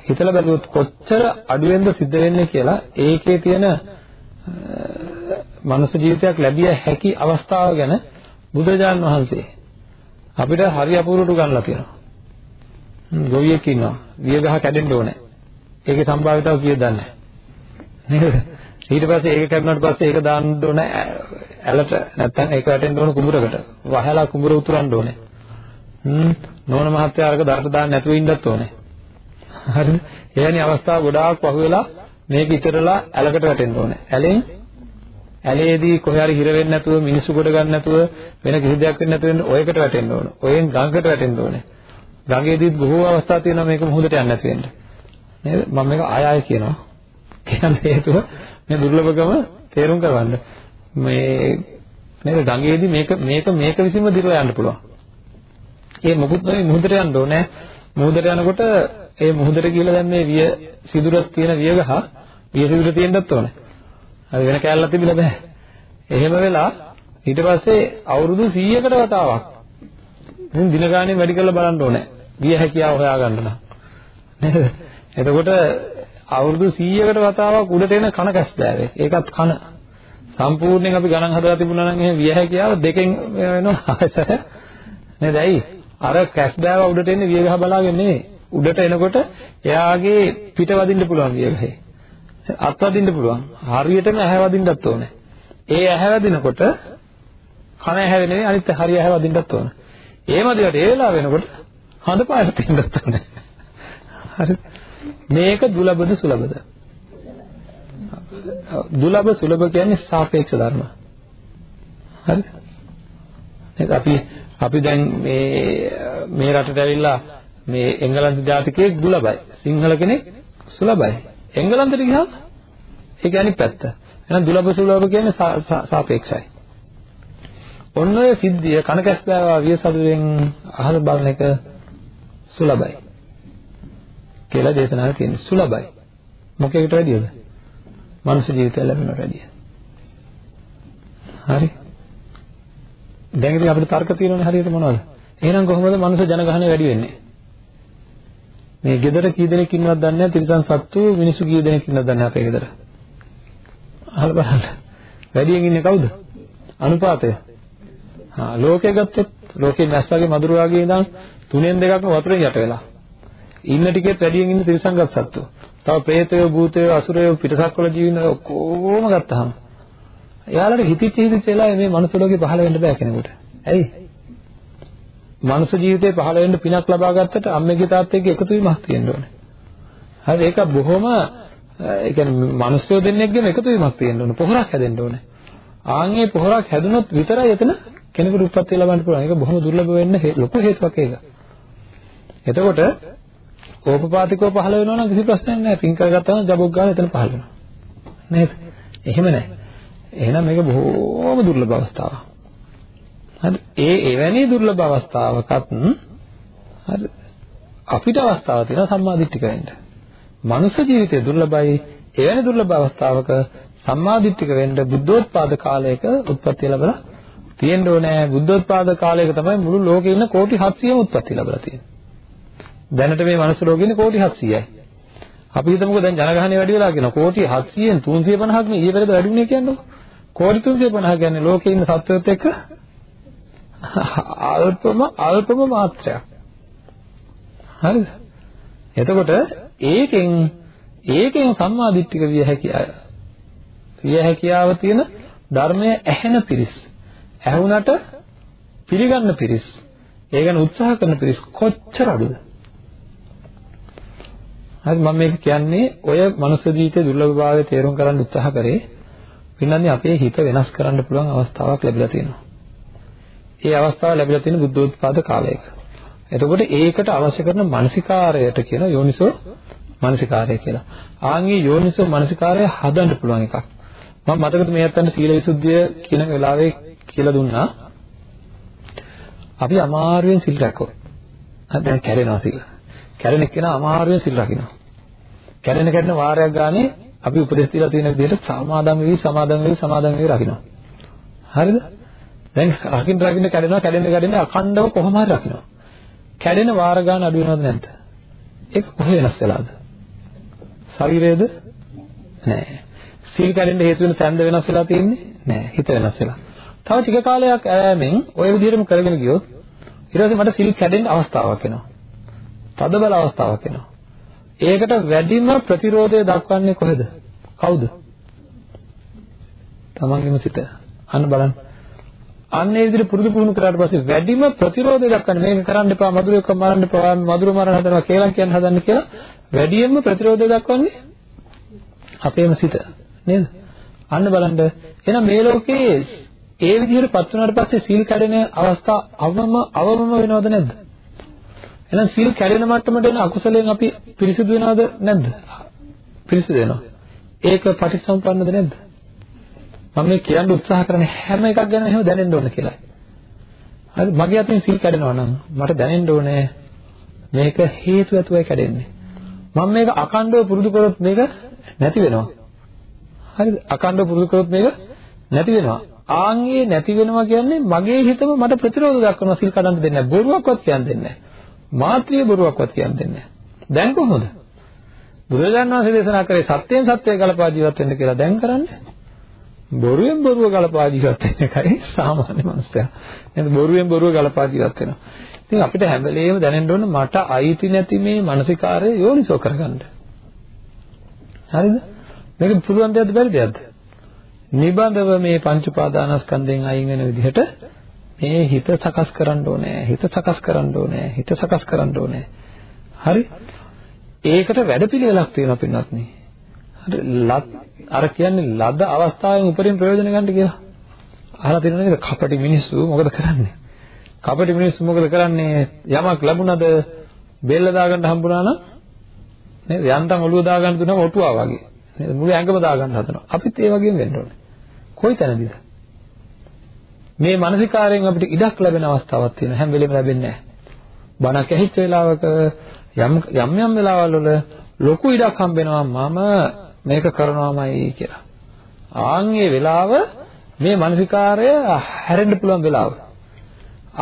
හිතලා බැලුවොත් කොච්චර අඩුවෙන්ද සිද්ධ වෙන්නේ කියලා ඒකේ තියෙන මනුෂ්‍ය ජීවිතයක් ලැබිය හැකි අවස්ථාව ගැන බුදුරජාන් වහන්සේ අපිට හරි අපූර්වට ගන්නලා තියෙනවා. ගොවියෙක් ඉන්නවා. වියගහ කැඩෙන්න ඕනේ. ඒකේ සම්භාවිතාව කීයද දන්නේ නැහැ. ඊට පස්සේ ඒක කැඩුණාට පස්සේ ඒක දාන්න ඕන ඇලට නැත්තම් ඒක වැටෙන්න ඕන කුඹරකට. වහලා කුඹර උතුරන්න ඕනේ. හ්ම් නෝන මහත්තයා අරක දරට දාන්න නැතුව ඉන්නත් ඕනේ. හරිද? එවැනි අවස්ථා ගොඩාක් පහුවෙලා මේක ඉතරලා ඇලකට වැටෙන්න ඕනේ. ඇලෙන් ඇලේදී කොහේ හරි හිර වෙන්නේ නැතුව මිනිස්සු ගොඩ ගන්න නැතුව වෙන කිසි දෙයක් වෙන්නේ නැතුව ඔයකට වැටෙන්න ඕන. ඔයෙන් ගඟකට වැටෙන්න ඕනේ. ගඟේදීත් බොහෝ අවස්ථා තියෙනවා මේක මුහුදට යන්න නැති වෙන්න. නේද? මම මේක ආය ආය කියනවා. කියන්න හේතුව මේ දුර්ලභකම තේරුම් කරගන්න. මේ නේද ගඟේදී මේක මේක මේක විසින්ම දිරලා යන්න පුළුවන්. ඒ මොකුත් නෙවෙයි මුහුදට යන්න ඕනේ. මුහුදට යනකොට ඒ මුහුදට කියලා දැන් මේ විය සිදුරක් තියෙන වියගහ විය සිදුර තියෙන්නත් ඕනේ. හරි වෙන කැලලක් තිබිලා බෑ. එහෙම වෙලා ඊට පස්සේ අවුරුදු 100කට වතාවක් ඉතින් දින ගානේ වැඩි කරලා බලන්න ඕනේ. විය හැකියාව හොයාගන්න නම්. නේද? එතකොට අවුරුදු 100කට වතාවක් උඩට එන කන කැස් බෑවේ. ඒකත් කන. සම්පූර්ණයෙන් අපි ගණන් හදලා තිබුණා නම් එහෙනම් විය හැකියාව දෙකෙන් වෙනවා ආයතන. නේද? ඇයි? අර කැස් බෑව උඩට එන්නේ වියගහ බලාගෙන නෙවෙයි. උඩට එනකොට එයාගේ පිට වදින්න පුළුවන් වියගහේ. අත් වදින්න පුළුවන්. හරියටම ඇහැ වදින්නත් ඕනේ. ඒ ඇහැ වදිනකොට කන ඇහැ නෙවෙයි අනිත් හරිය ඇහැ වදින්නත් ඕනේ. ඒ මදිවට ඒ වෙලාව වෙනකොට හඳ පාට තියෙන්නත් ඕනේ. හරි. මේක දුලබද සුලබද? දුලබ සුලබ කියන්නේ සාපේක්ෂ ධර්ම. හරි. නේද අපි අපි දැන් මේ මේ රටට ඇවිල්ලා මේ එංගලන්ත ජාතිකයෙක් දුලබයි. සිංහල කෙනෙක් සුලබයි. එංගලන්තෙට ගියාම ඒක අනිත් පැත්ත. එහෙනම් දුලබ සුලබ කියන්නේ සාපේක්ෂයි. ඔන්න ඔය සිද්ධිය කනකැස් බෑවා වියසදුවෙන් අහල බලන එක සුලබයි. කියලා දේශනාවේ තියෙන සුලබයි. මොකේකට වැඩියද? මනුෂ්‍ය ජීවිතය ලැබෙනට වැඩිය. හරි. දැන් ඉතින් අපිට තර්ක තියෙනවනේ හරියට මොනවද? එහෙනම් කොහොමද මනුෂ්‍ය ජනගහනය වැඩි වෙන්නේ? මේ ගෙදර කී දෙනෙක් ඉන්නවද දන්නේ නැහැ. තිරිසන් සත්තු මිනිස්සු කී දෙනෙක් ඉන්නවද දන්නේ නැහැ අපේ ගෙදර. අහලා බලන්න. වැඩියෙන් ඉන්නේ කවුද? අනුපාතය. හා ලෝකේ ගත්තොත් ලෝකේ මැස්සගේ මදුරු වගේ ඉඳන් තුනෙන් දෙකක්ම වතුරෙන් යට වෙලා. ඉන්න ටිකෙත් වැඩියෙන් ඉන්න තිරිසංගත සත්තු. තව പ്രേතයෝ භූතයෝ අසුරයෝ පිටසක්වල ජීවින ඔක්කොම ගත්තාම එයාලට හිතිච්ච හිතිච්ච වෙලාවේ මේ මනුස්ස ලෝකේ පහළ වෙන්න බෑ කෙනෙකුට. ඇයි? මනුස්ස ජීවිතේ පහළ වෙන්න පිනක් ලබා ගත්තට අම්මගේ තාත්තගේ එකතු වීමක් තියෙන්න ඕනේ. හරි ඒක බොහොම ඒ කියන්නේ මනුස්සයෝ දෙන්නෙක්ගේම එකතු වීමක් තියෙන්න ඕනේ. පොහොරක් හැදෙන්න ඕනේ. ආන්ගේ පොහොරක් හැදුනොත් විතරයි එතන කෙනෙකුට උත්පත්ති ලබන්න පුළුවන්. ඒක බොහොම දුර්ලභ වෙන්න ලොකු හේතුවක් ඒක. එතකොට ඕපපාතිකව පහළ වෙනවා නම් කිසි ප්‍රශ්නයක් නැහැ. පින් කරගත්තාම ජබොක් ගාලා එතන පහළ වෙනවා. නේද? එහෙම නැහැ. එහෙනම් මේක බොහෝම දුර්ලභ අවස්ථාවක්. හරි. ඒ එවැනි දුර්ලභ අවස්ථාවකත් හරි අපිට අවස්ථාවක් තියෙනවා සම්මාදිට්ඨික වෙන්න. මනුෂ්‍ය ජීවිතය දුර්ලභයි. එවැනි දුර්ලභ අවස්ථාවක සම්මාදිට්ඨික වෙන්න බුද්ධෝත්පාද කාලයක උත්පත්ති ලැබලා තියෙන්න ඕනේ. බුද්ධෝත්පාද කාලයක තමයි මුළු ලෝකේ ඉන්න කෝටි 700ම උත්පත්ති ලැබලා තියෙන්නේ. දැනට මේ මනුස්ස ලෝකේ ඉන්නේ කෝටි 700යි. අපි හිතමුකෝ දැන් ජනගහනය වැඩි වෙලා කියනවා කෝටි 700න් 350ක් නේ ඊයේ පෙරේද වැඩි වුණේ කියන්නේ. කෝටි 350 කියන්නේ ලෝකේ ඉන්න සත්වයත් එක්ක අල්පම අල්පම මාත්‍රයක්. හරිද? එතකොට ඒකෙන් ඒකෙන් සම්මාදිට්ඨික විය හැකි අය විය හැකියාව තියෙන ධර්මය ඇහෙන පිරිස් ඇහුණට පිළිගන්න පිරිස් ඒ ගැන උත්සාහ කරන පිරිස් කොච්චර අඩුද හරි මම මේක කියන්නේ ඔය මනුස්ස ජීවිතයේ දුර්ලභභාවය තේරුම් ගන්න උත්සාහ කරේ පින්නන්නේ අපේ හිත වෙනස් කරන්න පුළුවන් අවස්ථාවක් ලැබිලා තියෙනවා. ඒ අවස්ථාව ලැබිලා තියෙන බුද්ධෝත්පාද කාලයක. එතකොට ඒකට අවශ්‍ය කරන මානසිකාරයට කියන යෝනිසෝ මානසිකාරය කියලා. ආන්ගේ යෝනිසෝ මානසිකාරය හදන්න පුළුවන් එකක්. මම මතකද මේ අතන සීල විසුද්ධිය කියන වෙලාවේ කියලා දුන්නා. අපි අමාරුවෙන් සිල් රැකෝ. දැන් කැරෙනවා සිල්. කැරෙන කෙනා අමාරුවෙන් සිල් රකින්නවා. කැරෙන කැරෙන වාරයක් ගානේ අපි උපදෙස් දීලා තියෙන විදිහට සමාදම් වෙවි සමාදම් වෙවි සමාදම් වෙවි රකින්නවා. හරිද? දැන් රකින්න රකින්න කැඩෙනවා කැඩෙන්න කැඩෙන්න අඛණ්ඩව කොහොම හරි රකින්නවා. කැඩෙන වාර ගන්න අඩු වෙනවද නැද්ද? ඒක කොහේ වෙනස් වෙලාද? ශරීරයේද? නෑ. සීල් කැඩෙන්න හේතු වෙන තැන්ද වෙනස් වෙලා තියෙන්නේ? නෑ. හිත වෙනස් වෙලා. තව ටික කාලයක් ඈමෙන් ওই විදිහටම කරගෙන ගියොත් ඊට පස්සේ මට සීල් කැඩෙන්න අවස්ථාවක් එනවා. තද බල අවස්ථාවක් එනවා. ඒකට වැඩිම ප්‍රතිරෝධය දක්වන්නේ කොහෙද? කවුද? තමන්ගේම සිත. අන්න බලන්න. අන්න ඒ විදිහට පුරුදු පුහුණු කරාට පස්සේ වැඩිම ප්‍රතිරෝධය දක්වන්නේ මේක කරන්න එපා මధుරයක මරන්න එපා මధుර මරණ හදනවා කියලා කියන හදන්න කියලා වැඩියෙන්ම ප්‍රතිරෝධය දක්වන්නේ අපේම සිත නේද? අන්න බලන්න එහෙනම් මේ ලෝකේ ඒ විදිහට පත් වුණාට පස්සේ සීල් කැඩෙන අවස්ථා අවම අවමම වෙනවද නැද්ද? එහෙනම් සීල් කැඩෙන මට්ටමට එන අකුසලයෙන් අපි පිරිසිදු වෙනවද නැද්ද? පිරිසිදු වෙනවා. ඒක පටිච්චසමුප්පන්නද නැද්ද? මම මේ කියන්න උත්සාහ කරන හැම එකක් ගැන එහෙම දැනෙන්න ඕන කියලා. හරි මගේ අතින් සීල් කැඩෙනවා නම් මට දැනෙන්න ඕනේ මේක හේතු ඇතුවයි කැඩෙන්නේ. මම මේක අකණ්ඩව පුරුදු කරොත් මේක නැති වෙනවා. හරිද? අකණ්ඩව පුරුදු කරොත් මේක නැති වෙනවා. ආන්ගේ නැති වෙනවා කියන්නේ මගේ හිතම මට ප්‍රතිරෝධ දක්වනවා සීල් කඩන්න දෙන්නේ නැහැ. බොරුවක්වත් කියන්න දෙන්නේ නැහැ. මාත්‍රිය බොරුවක්වත් කියන්න දෙන්නේ නැහැ. දැන් කොහොමද? බුදුරජාණන් වහන්සේ දේශනා කරේ සත්‍යයෙන් සත්‍යය ගලපා ජීවත් වෙන්න කියලා දැන් කරන්නේ. බොරුවෙන් බොරුව ගලපා ජීවත් වෙන එකයි සාමාන්‍ය මනුස්සයා. නේද? බොරුවෙන් බොරුව ගලපා ජීවත් වෙනවා. ඉතින් අපිට හැම වෙලේම දැනෙන්න ඕන මට අයිති නැති මේ මානසිකාරය යෝනිසෝ කරගන්න. හරිද? මේක පුළුවන් දෙයක්ද බැරි දෙයක්ද? නිබඳව මේ පංච උපාදානස්කන්ධයෙන් අයින් වෙන විදිහට මේ හිත සකස් කරන්න ඕනේ. හිත සකස් කරන්න ඕනේ. හිත සකස් කරන්න ඕනේ. හරි? ඒකට වැඩපිළිවෙලක් තියෙනවා පින්වත්නි. හරි අර කියන්නේ ලද අවස්ථාවෙන් උපරිම ප්‍රයෝජන ගන්න කියලා. අහලා තියෙනවද නේද? කපටි මිනිස්සු මොකද කරන්නේ? කපටි මිනිස්සු මොකද කරන්නේ? යමක් ලැබුණද බෙල්ල දාගන්න හම්බුණා නම් නේද? යන්තම් ඔළුව දාගන්න දුන්නම ඔටුවා වගේ. නේද? මුළු ඇඟම දාගන්න හදනවා. අපිත් ඒ වගේම වෙන්න ඕනේ. කොයි තැනදීද? මේ මානසිකාරයෙන් අපිට ඉඩක් ලැබෙන අවස්ථාවක් තියෙනවා. හැම වෙලෙම ලැබෙන්නේ නැහැ. බණක් ඇහිච්ච වෙලාවක යම් යම් යම් වෙලාවල් වල ලොකු ඉඩක් හම්බෙනවා මම මේක කරනවාමයි කියලා. ආන්ගේ වෙලාව මේ මානසිකාරය හැරෙන්න පුළුවන් වෙලාව.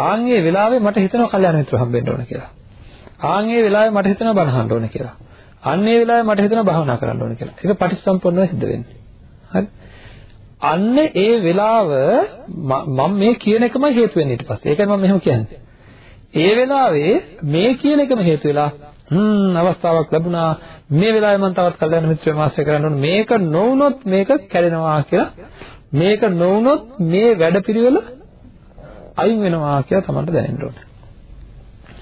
ආන්ගේ වෙලාවේ මට හිතෙනවා කල්යාණ මිත්‍ර හම්බෙන්න ඕන කියලා. ආන්ගේ වෙලාවේ මට හිතෙනවා බණ අහන්න ඕන කියලා. අන්නේ වෙලාවේ මට හිතෙනවා භාවනා කරන්න ඕන කියලා. ඒක පටිච්චසම්පන්නව සිද්ධ වෙන්නේ. හරි. අන්න ඒ වෙලාව මම මේ කියන එකම හේතු වෙන්නේ ඊට පස්සේ. ඒකයි මම මෙහෙම කියන්නේ. ඒ වෙලාවේ මේ කියන එකම හේතු වෙලා හ්ම් අවස්ථාවක් ලැබුණා. මේ වෙලාවේ මම තවත් කල්යනා මිත්‍රයෝ මාස්ටර් කරන්න ඕන. මේක නොවුනොත් මේක කැඩෙනවා කියලා මේක නොවුනොත් මේ වැඩපිළිවෙල අයින් වෙනවා කියලා තමයි දැනෙන්න ඕනේ.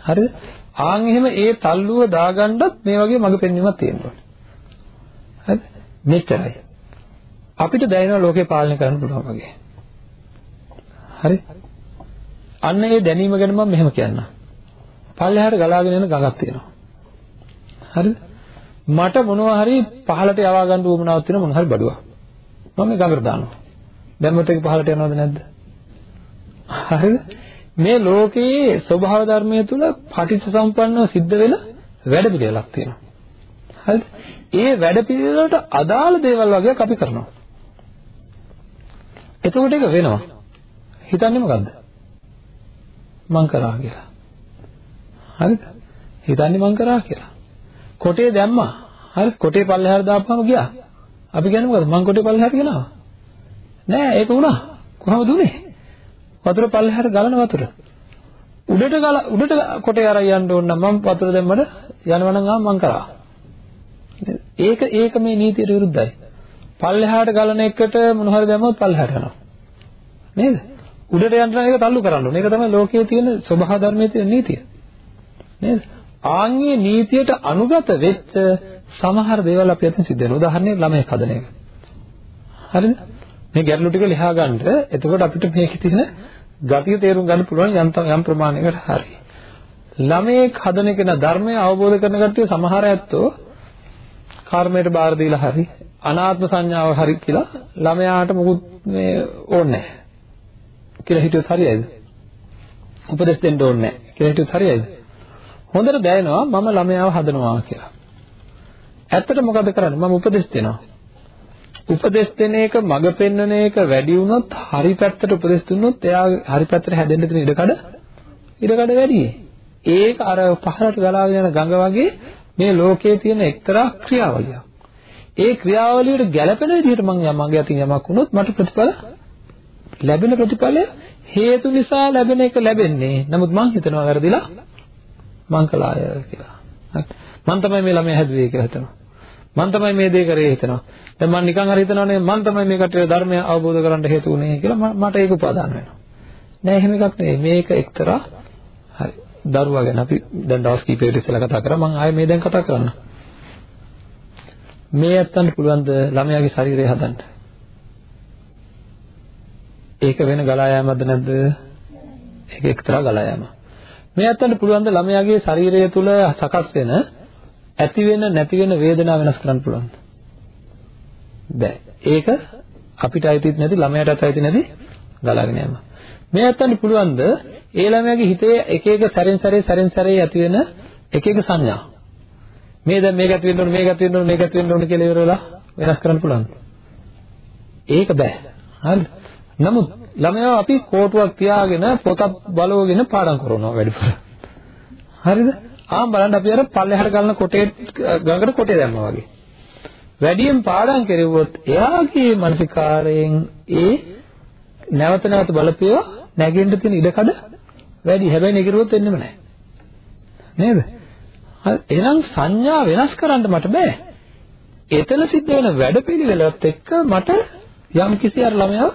හරිද? ආන් එහෙම ඒ තල්ලුව දාගන්නත් මේ වගේ මඟ පෙන්වීමක් තියෙන්න ඕනේ හරිද? මෙච්චරයි. අපිට දැනෙන ලෝකේ පාලනය කරන්න පුළුවන් වගේ හරි අන්න ඒ දැනීම ගැන මම මෙහෙම කියන්නම් පල්ලෙහාට ගලාගෙන යන ගඟක් තියෙනවා හරිද? මට මොනවා හරි පහලට යවා ගන්න උවමනාවක් තියෙන මොන හරි බඩුවක්. මම මේ ගඟට දානවා. දැම්මොත් ඒක පහලට යනවද නැද්ද? හරිද? මේ ලෝකයේ ස්වභාව ධර්මයේ තුල පටිච්ච සම්පන්නව සිද්ධ වෙන වැඩ පිළිවෙලක් තියෙනවා. හරිද? ඒ වැඩ පිළිවෙලට අදාළ දේවල් වගේක් අපි කරනවා. එතකොට ඒක වෙනවා. හිතන්නේ මොකද්ද? මං කරා කියලා. හරිද? හිතන්නේ මං කරා කියලා. කොටේ දැම්මා. හරි කොටේ පල්ලෙහාට දාපුවම ගියා. අපි කියන්නේ මොකද? මං කොටේ පල්ලෙහාට ගෙනාවා. නෑ ඒක වුණා. කොහොමද උනේ? වතුර පල්ලෙහාට ගලන වතුර. උඩට ගල උඩට කොටේ අරන් යන්න ඕන නම් මම වතුර දැම්මට යනවා නම් ආ මං කරා. ඒක ඒක මේ නීතියට විරුද්ධයි. පල්ලෙහාට ගලන එකට මොන හරි දැම්මොත් පල්ලෙහාට යනවා. නේද? උඩට යන්න නම් ඒක තල්ලු කරන්න ඕනේ. ඒක තමයි ලෝකයේ තියෙන ස්වභාව ධර්මයේ තියෙන නීතිය. නේද? ආන්ගේ නීතියට අනුගත වෙච්ච සමහර දේවල් අපි අතින් සිද්ධ වෙනවා. උදාහරණයක් ළමයි හදන එක. හරිද? මේ ගැටලු ටික ලියා ගන්න. එතකොට අපිට මේකේ තියෙන ගතිය තේරුම් ගන්න පුළුවන් යම් යම් ප්‍රමාණයකට හරි. ළමයෙක් හදන කෙනා ධර්මය අවබෝධ කරන කට්ටිය සමහර ඇත්තෝ කර්මයට බාර දීලා හරි අනාත්ම සංඥාව හරි කියලා ළමයාට මොකුත් මේ ඕනේ නැහැ. කියලා හිතුවොත් හරියයිද? උපදෙස් දෙන්න ඕනේ නැහැ කියලා හිතුවොත් හරියයිද? හොඳට දැනෙනවා මම ළමයාව හදනවා කියලා. ඇත්තට මොකද කරන්නේ? මම උපදෙස් දෙනවා. උපදෙස් දෙන එක මඟ පෙන්වන එක වැඩි වුණොත් හරි පැත්තට උපදෙස් දුන්නොත් එයා හරි පැත්තට හැදෙන්න තියෙන ඉඩකඩ ඉඩකඩ වැඩි. ඒක අර පහළට ගලාගෙන යන ගඟ වගේ මේ ලෝකයේ තියෙන එක්තරා ක්‍රියාවලියක්. ඒ ක්‍රියාවලියට ගැළපෙන විදිහට මම මගේ අතින් යමක් වුණොත් මට ප්‍රතිඵල ලැබෙන ප්‍රතිඵලය හේතු නිසා ලැබෙන එක ලැබෙන්නේ. නමුත් මං හිතනවා වැරදිලා මං කළාය කියලා. මං තමයි මේ ළමයා හැදුවේ කියලා හිතනවා. මං තමයි මේ දේ කරේ හිතනවා. දැන් මං නිකන් හරි හිතනවානේ මං තමයි මේ කටේ ධර්මය අවබෝධ කරගන්න හේතු වුනේ කියලා මට ඒක උපාදාන වෙනවා. නෑ එහෙම එකක් නෙවෙයි. මේක එක්තරා හරි දරුවා ගැන අපි දැන් දවස් කිහිපයකට ඉස්සෙල්ලා කතා කරා මං ආයේ මේ දැන් කතා කරන්න. මේ ඇත්තන්ට පුළුවන් ද ළමයාගේ ශරීරය හදන්න? ඒක වෙන ගලා යෑමක්ද නැද්ද? ඒක එක්තරා ගලා යෑමක්. මේ ඇත්තන්ට පුළුවන් ද ළමයාගේ ශරීරය තුල සකස් වෙන ඇති වෙන නැති වෙන වේදනාව වෙනස් කරන්න පුළුවන්ද? බෑ. ඒක අපිට අයිතිත් නැති ළමයාටත් අයිති නැති ගලාගෙන යෑම. මේ ඇත්තන්ට පුළුවන් ද ඒ ළමයාගේ හිතේ එක එක සැරෙන් සැරේ සැරෙන් සැරේ ඇති වෙන එක එක සංඥා. මේ දැන් මේක ඇති වෙන්න ඕන මේක ඇති වෙන්න ඕන මේක ඇති වෙන්න ඕන කියලා ඉවර වෙලා වෙනස් කරන්න පුළුවන්. ඒක බෑ. හරිද? නමුත් ළමයා අපි කෝටුවක් තියාගෙන පොතක් බලවගෙන පාඩම් කරනවා වැඩිපුර. හරිද? ආම් බලන්න අපි අර පල්ලෙහාට ගලන කොටේ ගඟට කොටේ දැම්මා වගේ. වැඩියෙන් පාඩම් කෙරුවොත් එයාගේ මානසිකාරයෙන් ඒ නැවත නැවත බලපියව නැගෙන්න තියෙන ඉඩකඩ වැඩි. හැබැයි නැගිරුවොත් වෙන්නෙම නැහැ. නේද? එහෙනම් සංඥා වෙනස් කරන්න මට බෑ. එතන සිද්ධ වෙන වැඩපිළිවෙලත් එක්ක මට යම් කිසි අර ළමයා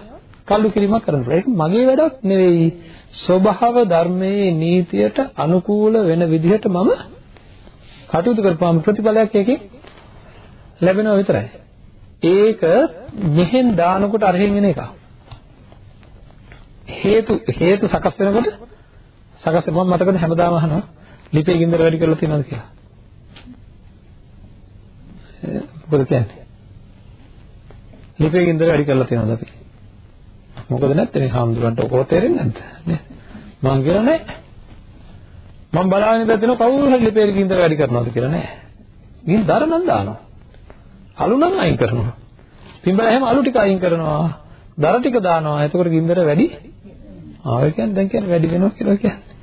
කල්ලු කිරීමක් කරන්න පුළුවන්. ඒක මගේ වැඩක් නෙවෙයි. ස්වභාව ධර්මයේ නීතියට අනුකූල වෙන විදිහට මම කටයුතු කරපුවාම ප්‍රතිඵලයක් ඒකේ ලැබෙනවා විතරයි. ඒක මෙහෙන් දානකොට අරහෙන් එන එක. හේතු හේතු සකස් වෙනකොට සකස් මම මතකද හැමදාම අහනවා ලිපේ ගින්දර වැඩි කරලා තියෙනවද කියලා. මොකද කියන්නේ? ලිපේ ගින්දර වැඩි කරලා තියෙනවද අපි? මොකද නැත්තේ මේ හාමුදුරන්ට ඔකෝ තේරෙන්නේ නැද්ද? නේ? මං කියලා නෑ. මං බලාගෙන ඉඳලා කවුරු හරි ලිපේ ගින්දර වැඩි කරනවද කියලා නෑ. ගින්දර නම් දානවා. අලු නම් අයින් කරනවා. පිඹලා එහෙම අලු ටික අයින් කරනවා. දර ටික දානවා. එතකොට ගින්දර වැඩි. ආ ඒ කියන්නේ දැන් කියන්නේ වැඩි වෙනවා කියලා කියන්නේ.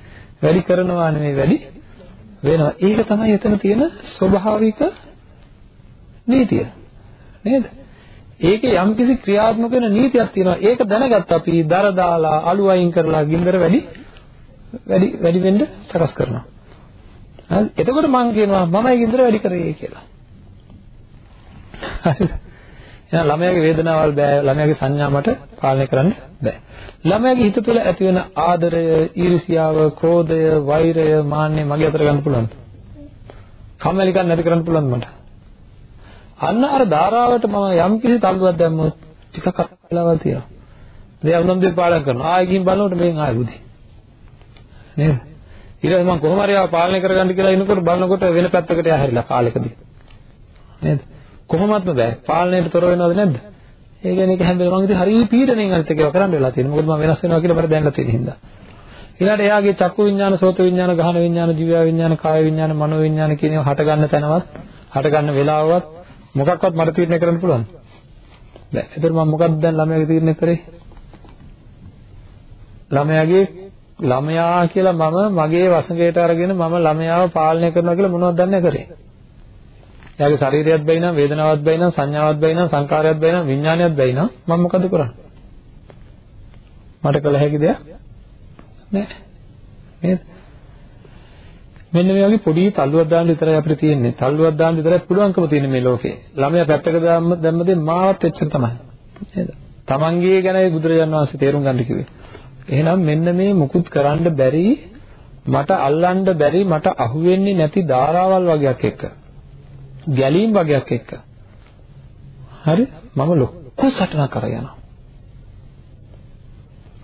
වැඩි කරනවා නෙමෙයි වැඩි වෙනවා. ඒක තමයි එතන තියෙන ස්වභාවික නීතිය. නේද? ඒකේ යම්කිසි ක්‍රියාත්මක වෙන නීතියක් තියෙනවා. ඒක දැනගත්ත අපි දර දාලා අලු අයින් කරලා ගින්දර වැඩි වැඩි වැඩි වෙන්න සකස් කරනවා. හරි. එතකොට මම කියනවා මමයි ගින්දර වැඩි කරේ කියලා. හරිද? එහෙනම් ළමයාගේ වේදනාවල් බෑ ළමයාගේ සංඥා මට පාලනය කරන්න බෑ. ළමයාගේ හිත තුළ ඇති වෙන ආදරය, ඊර්ෂියාව, ක්‍රෝධය, වෛරය, මාන්නය මගේ අතට ගන්න පුළුවන්ද? කම්මැලිකම් නැති කරන්න පුළුවන්ද මට? අන්න අර ධාරාවට මම යම් කිසි තල්ලුවක් දැම්මොත් ටිකක් වෙලාවල් තියෙනවා. දැන් උනම් දෙය පාලනය කරනවා. ආයෙ ගිහින් බලනකොට මේන් ආයෙ බුදි. නේද? ඊළඟ මම කොහොම හරි ආව පාලනය කරගන්න කියලා ඉන්නකොට බලනකොට වෙන පැත්තකට යහැරිලා කාලෙකදී. නේද? කොහොමත්ම බෑ. පාලනයට තොර වෙනවද නැද්ද? ඒ කියන්නේ ඒක හැම වෙලේම මම ඉතින් හරි පීඩණයෙන් අනිත් එකව කරන්න වෙලා තියෙනවා. මොකද මම වෙනස් වෙනවා කියලා මට දැනලා තියෙන හින්දා. ඊළඟට එයාගේ චක්කු විඤ්ඤාණ, සෝත විඤ්ඤාණ, ගහන විඤ්ඤාණ, දිව්‍ය විඤ්ඤාණ, කාය විඤ්ඤාණ, මනෝ විඤ්ඤාණ කියන ඒවා හට ගන්න තැනවත්, හට ගන්න වෙලාවවත් මොකක්වත් මට තීරණය කරන්න පුළුවන්. බෑ. ඒතර මම මොකක්ද දැන් ළමයාගේ තීරණය කරේ? ළමයාගේ ළමයා කියලා මම මගේ වසඟයට අරගෙන මම ළමයාව පාලනය කරනවා කියලා මොනවද දන්නේ කරේ? එයාගේ ශරීරයත් බැයි නම් වේදනාවක් බැයි නම් සංඥාවක් බැයි නම් සංකාරයක් බැයි නම් විඥානයක් බැයි නම් මම මොකද කරන්නේ? මට කළ හැකි දෙයක් නෑ. නේද? මෙන්න මේ වගේ පොඩි තල්ලුවක් දාන්න විතරයි අපිට තියෙන්නේ. තල්ලුවක් දාන්න විතරයි පුළුවන්කම තියෙන මේ ලෝකේ. ළමයා පැත්තක දාන්න දැම්මදී මාවත් එච්චර තමයි. නේද? තමන්ගේ ගැනයි බුදුරජාණන් වහන්සේ තේරුම් ගන්න කිව්වේ. එහෙනම් මෙන්න මේ මුකුත් කරන්න බැරි මට අල්ලන්න බැරි මට අහුවෙන්නේ නැති ධාරාවල් වගේක් එක්ක. ගැලීම් වගේක් එක්ක. හරි? මම ලොකු සටනක් කරා යනවා.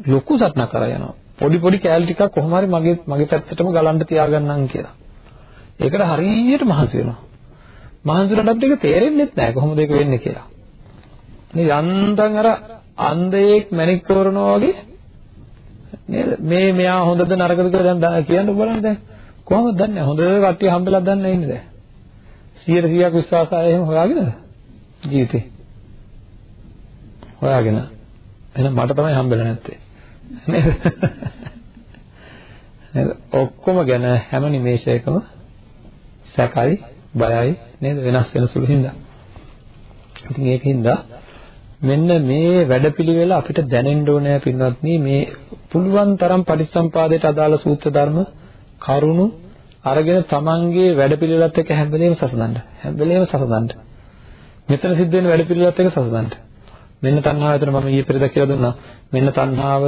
ලොකු සටනක් කරා යනවා. පොඩි පොඩි කෑලි ටිකක් කොහොම හරි මගේ මගේ පැත්තටම ගලන්න තියාගන්නම් කියලා. ඒකට හරියට මහන්සි වෙනවා. මහන්සි වුණාට ඒක තේරෙන්නේ නැහැ කොහොමද ඒක වෙන්නේ කියලා. මේ යන්තම් අර අන්ධයෙක් මැණික් තෝරනවා වගේ නේද? මේ මෙයා හොඳද නරකද කියලා දැන් කියන්න බලන්න දැන්. කොහොමද දන්නේ? හොඳ කට්ටිය හම්බෙලා දන්නේ ඉන්නේ දැන්. 100%ක් විශ්වාසය එහෙම හොයාගෙනද? ජීවිතේ. හොයාගෙන. එහෙනම් මට තමයි හම්බෙලා නැත්තේ. නේද? නේද? ඔක්කොම ගැන හැම නිමේෂයකම සැකයි, බයයි නේද? වෙනස් වෙන සුළු හින්දා. ඉතින් ඒකින්ද මෙන්න මේ වැඩපිළිවෙල අපිට දැනෙන්න ඕනේ පින්වත්නි මේ පුළුවන් තරම් පටිච්චසම්පාදයට අදාළ සූත්‍ර ධර්ම කරුණු අරගෙන තමන්ගේ වැඩපිළිවෙලත් එක්ක හැම වෙලේම සසඳන්න. හැම වෙලේම සසඳන්න. මෙතන සිද්ධ වෙන වැඩපිළිවෙලත් එක්ක සසඳන්න. මෙන්න තණ්හාව විතර මම ඊයේ පෙරේද කියලා දුන්නා. මෙන්න තණ්හාව,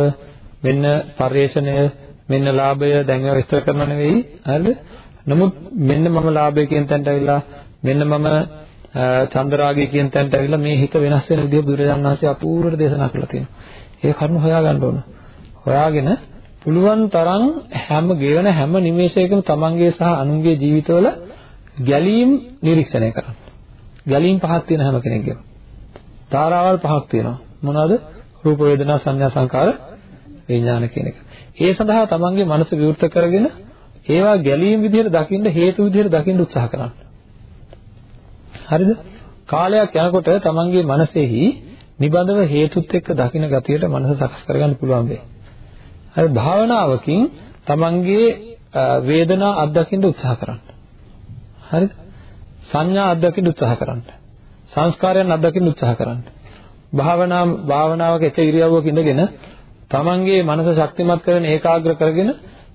මෙන්න පරිේශණය, මෙන්න ලාභය දැන් ඒවා විස්තර කරනව නෙවෙයි. හරිද? නමුත් මෙන්න මම ලාභය කියන තැනට ඇවිල්ලා මෙන්න මම චන්දරාගය කියන තැනට ඇවිල්ලා මේ හිත වෙනස් වෙන විදිහ බුදුරජාණන් වහන්සේ අපූර්වට දේශනා කරලා තියෙනවා. ඒ කරුණු හොයාගන්න ඕන. හොයාගෙන පුළුවන් තරම් හැම ගෙවන හැම නිමේෂයකම තමන්ගේ සහ අනුන්ගේ ජීවිතවල ගැලීම් නිරීක්ෂණය කරන්න. ගැලීම් පහක් තියෙන හැම කෙනෙක්ගේම. ධාරාවල් පහක් තියෙනවා. මොනවද? රූප වේදනා සංඥා සංකාර විඥාන කියන එක. ඒ සඳහා තමන්ගේ මනස විවෘත කරගෙන ඒවා ගැලීම් විදිහට දකින්න හේතු විදිහට දකින්න උත්සාහ කරන්න. හරිද? කාලයක් යනකොට තමන්ගේ මනසෙහි නිබඳව හේතුත් එක්ක දකින්න ගතියට මනස සකස් කරගන්න පුළුවන් වෙයි. හරි භාවනාවකින් තමන්ගේ වේදනා අත්දකින්න උත්සාහ කරන්න. හරිද? සංඥා අත්දකින්න උත්සාහ කරන්න. සංස්කාරයන් අත්දකින්න උත්සාහ කරන්න. භාවනා භාවනාවක එක ඉරියව්වක ඉඳගෙන තමන්ගේ මනස ශක්තිමත් කරගෙන ඒකාග්‍ර කරගෙන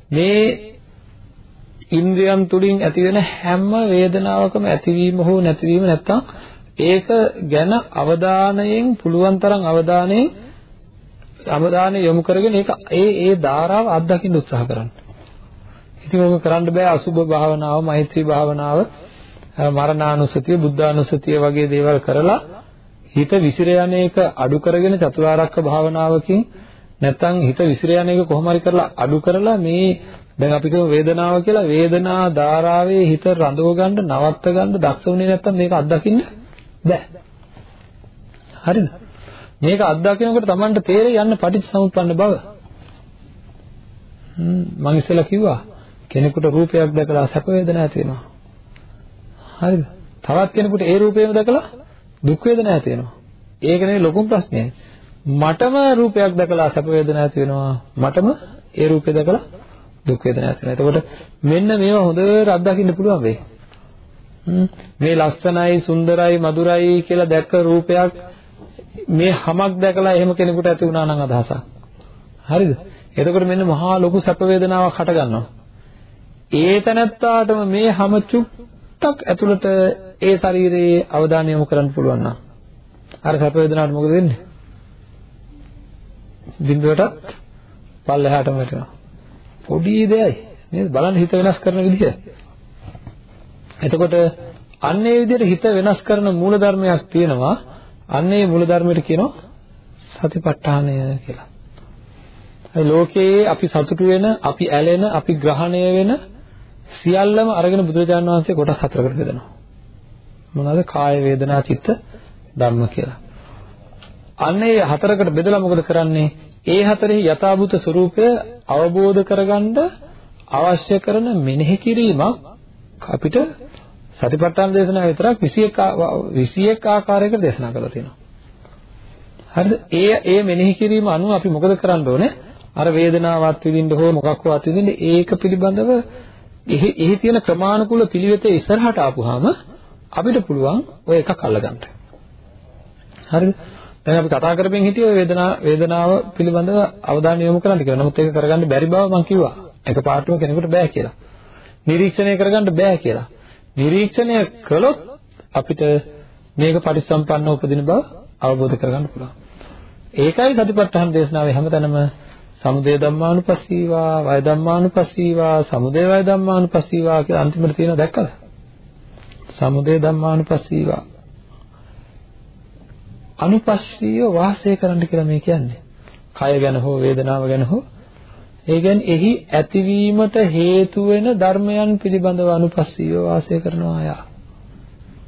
මේ ඉන්ද්‍රියන් තුලින් ඇතිවෙන හැම වේදනාවකම ඇතිවීම හෝ නැතිවීම නැත්තම් ඒක ගැන අවධානයෙන් පුළුවන් තරම් අවධානයෙන් අවධානය යොමු කරගෙන ඒක ඒ ඒ ධාරාව අත්දකින්න උත්සාහ කරන්න. ඉතින් ඕක කරන්න බෑ අසුභ භාවනාව, මෛත්‍රී භාවනාව, මරණානුසතිය, බුද්ධානුසතිය වගේ දේවල් කරලා හිත විසිර යන එක අඩු කරගෙන චතුරාර්යක භාවනාවකින් නැත්තම් හිත විසිර යන එක කොහොම හරි කරලා අඩු කරලා මේ දැන් අපි කියමු වේදනාව කියලා වේදනා ධාරාවේ හිත රඳව ගන්න නවත්ත ගන්න දක්ෂ වුණේ නැත්තම් මේක අත්දකින්න බෑ. හරිද? මේක අත්දකිනකොට Tamanට තේරෙයි යන්න පටිච්චසමුප්පන්න බව. හ්ම් මම ඉස්සෙල්ලා කිව්වා කෙනෙකුට රූපයක් දැකලා සැප වේදනා ඇති වෙනවා. හරිද? තවත් කෙනෙකුට ඒ රූපයම දැකලා දුක් වේදනා ඇති වෙනවා. ඒක නෙවෙයි ලොකුම ප්‍රශ්නේ. මටම රූපයක් දැකලා සැප වේදනා ඇති වෙනවා. මටම ඒ රූපය දැකලා දුක් වේදනා ඇති වෙනවා. එතකොට මෙන්න මේවා හොඳට අත්දකින්න පුළුවන් වෙයි. මේ ලස්සනයි, සුන්දරයි, මధుරයි කියලා දැක්ක රූපයක් මේ හැමක් දැකලා එහෙම කෙනෙකුට ඇති වුණා නම් අදහසක්. හරිද? එතකොට මෙන්න මහා ලොකු සැප වේදනාවක් හට ගන්නවා. ඒ තැනත්තාටම මේ හැම චුට්ටක් ඇතුළට ඒ ශරීරයේ අවධානය යොමු කරන්න පුළුවන් නම් අර සැප වේදනාවට මොකද වෙන්නේ? බිඳුවටත් පල්ලෙහාටම වැටෙනවා. පොඩි දෙයයි නේද? බලන්න හිත වෙනස් කරන විදිහ. එතකොට අන්න ඒ විදිහට හිත වෙනස් කරන මූල ධර්මයක් තියෙනවා. අන්න ඒ මූල ධර්මයට කියනවා සතිපට්ඨානය කියලා. ඒ ලෝකයේ අපි සතුටු වෙන, අපි ඇලෙන, අපි ග්‍රහණය වෙන සියල්ලම අරගෙන බුදුරජාණන් වහන්සේ කොටස් හතරකට බෙදනවා. මොනවාද? කාය වේදනා චිත්ත ධම්ම කියලා. අන්න ඒ හතරකට බෙදලා මොකද කරන්නේ? ඒ හතරෙහි යථාභූත ස්වરૂපය අවබෝධ කරගන්න අවශ්‍ය කරන මෙනෙහි කිරීමක් අපිට සතිපට්ඨාන දේශනාව විතරක් 21 21 ආකාරයකට දේශනා කරලා තියෙනවා. හරිද? ඒ ඒ මෙනෙහි කිරීම අනුව අපි මොකද කරන්න ඕනේ? අර වේදනාවත් විඳින්න හෝ මොකක් හෝ අත්විඳින්න ඒක පිළිබඳව එහි එහි තියෙන ක්‍රමානුකූල පිළිවෙතේ ඉස්සරහට ආපුවාම අපිට පුළුවන් ඔය එකක් අල්ලගන්න. හරිද? දැන් අපි කතා කරමින් හිටියේ වේදනාව වේදනාව පිළිබඳව අවධානය යොමු කරන්න කියලා. නමුත් ඒක කරගන්න බැරි බව මම කිව්වා. එකපාරටම කෙනෙකුට බෑ කියලා. නිරීක්ෂණය කරගන්න බෑ කියලා. නිරීක්ෂණය කළොත් අපිට මේක පරිසම්පන්න උපදින බව අවබෝධ කරගන්න පුළුවන්. ඒකයි සතිපට්ඨාන දේශනාවේ හැමතැනම සමුදය ධම්මානුපස්සීවා වය ධම්මානුපස්සීවා සමුදය වය ධම්මානුපස්සීවා කියලා අන්තිමට තියෙන දැක්කද? සමුදය ධම්මානුපස්සීවා අනුපස්සීව වාසය කරන්න කියලා මේ කියන්නේ. කය ගැන හෝ වේදනාව ගැන හෝ ඒ කියන්නේ එහි ඇතිවීමට හේතු වෙන ධර්මයන් පිළිබඳව අනුපස්සීව වාසය කරනවා යා.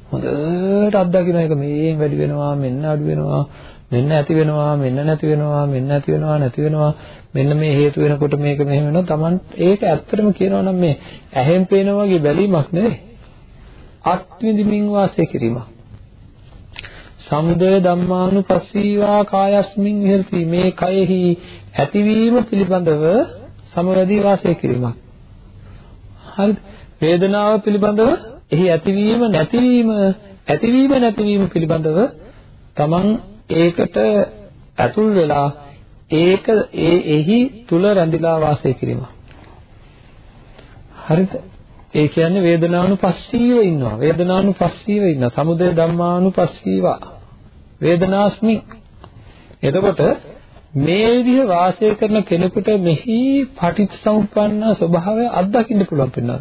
හොඳට අත්දකින්න එක මේෙන් වැඩි වෙනවා මෙන්න අඩු වෙනවා මෙන්න ඇති වෙනවා මෙන්න නැති වෙනවා මෙන්න ඇති වෙනවා නැති වෙනවා. මෙන්න මේ හේතු වෙනකොට මේක මෙහෙම වෙනවා. Taman ඒක ඇත්තටම කියනවා නම් මේ ඇහෙන් පේනා වගේ බැලීමක් නෙවෙයි. අත්විඳිමින් වාසය කිරීමක්. සමුදය ධම්මානුපස්සීවා කායස්මින් විහෙරති මේ කයෙහි ඇතිවීම පිළිබඳව සමවැදී වාසය කිරීමක් හරිද වේදනාව පිළිබඳව එහි ඇතිවීම නැතිවීම ඇතිවීම නැතිවීම පිළිබඳව තමන් ඒකට ඇතුල් වෙලා ඒක ඒ එහි තුල රැඳිලා වාසය කිරීම. හරිද? ඒ කියන්නේ වේදනානුපස්සීව ඉන්නවා. වේදනානුපස්සීව ඉන්නවා. සමුදය ධම්මානුපස්සීව. වේදනාස්මි. එතකොට මේ විදිහ වාසය කරන කෙනෙකුට මෙහි පටිච්චසමුප්පන්න ස්වභාවය අත්දකින්න පුළුවන් වෙනවා.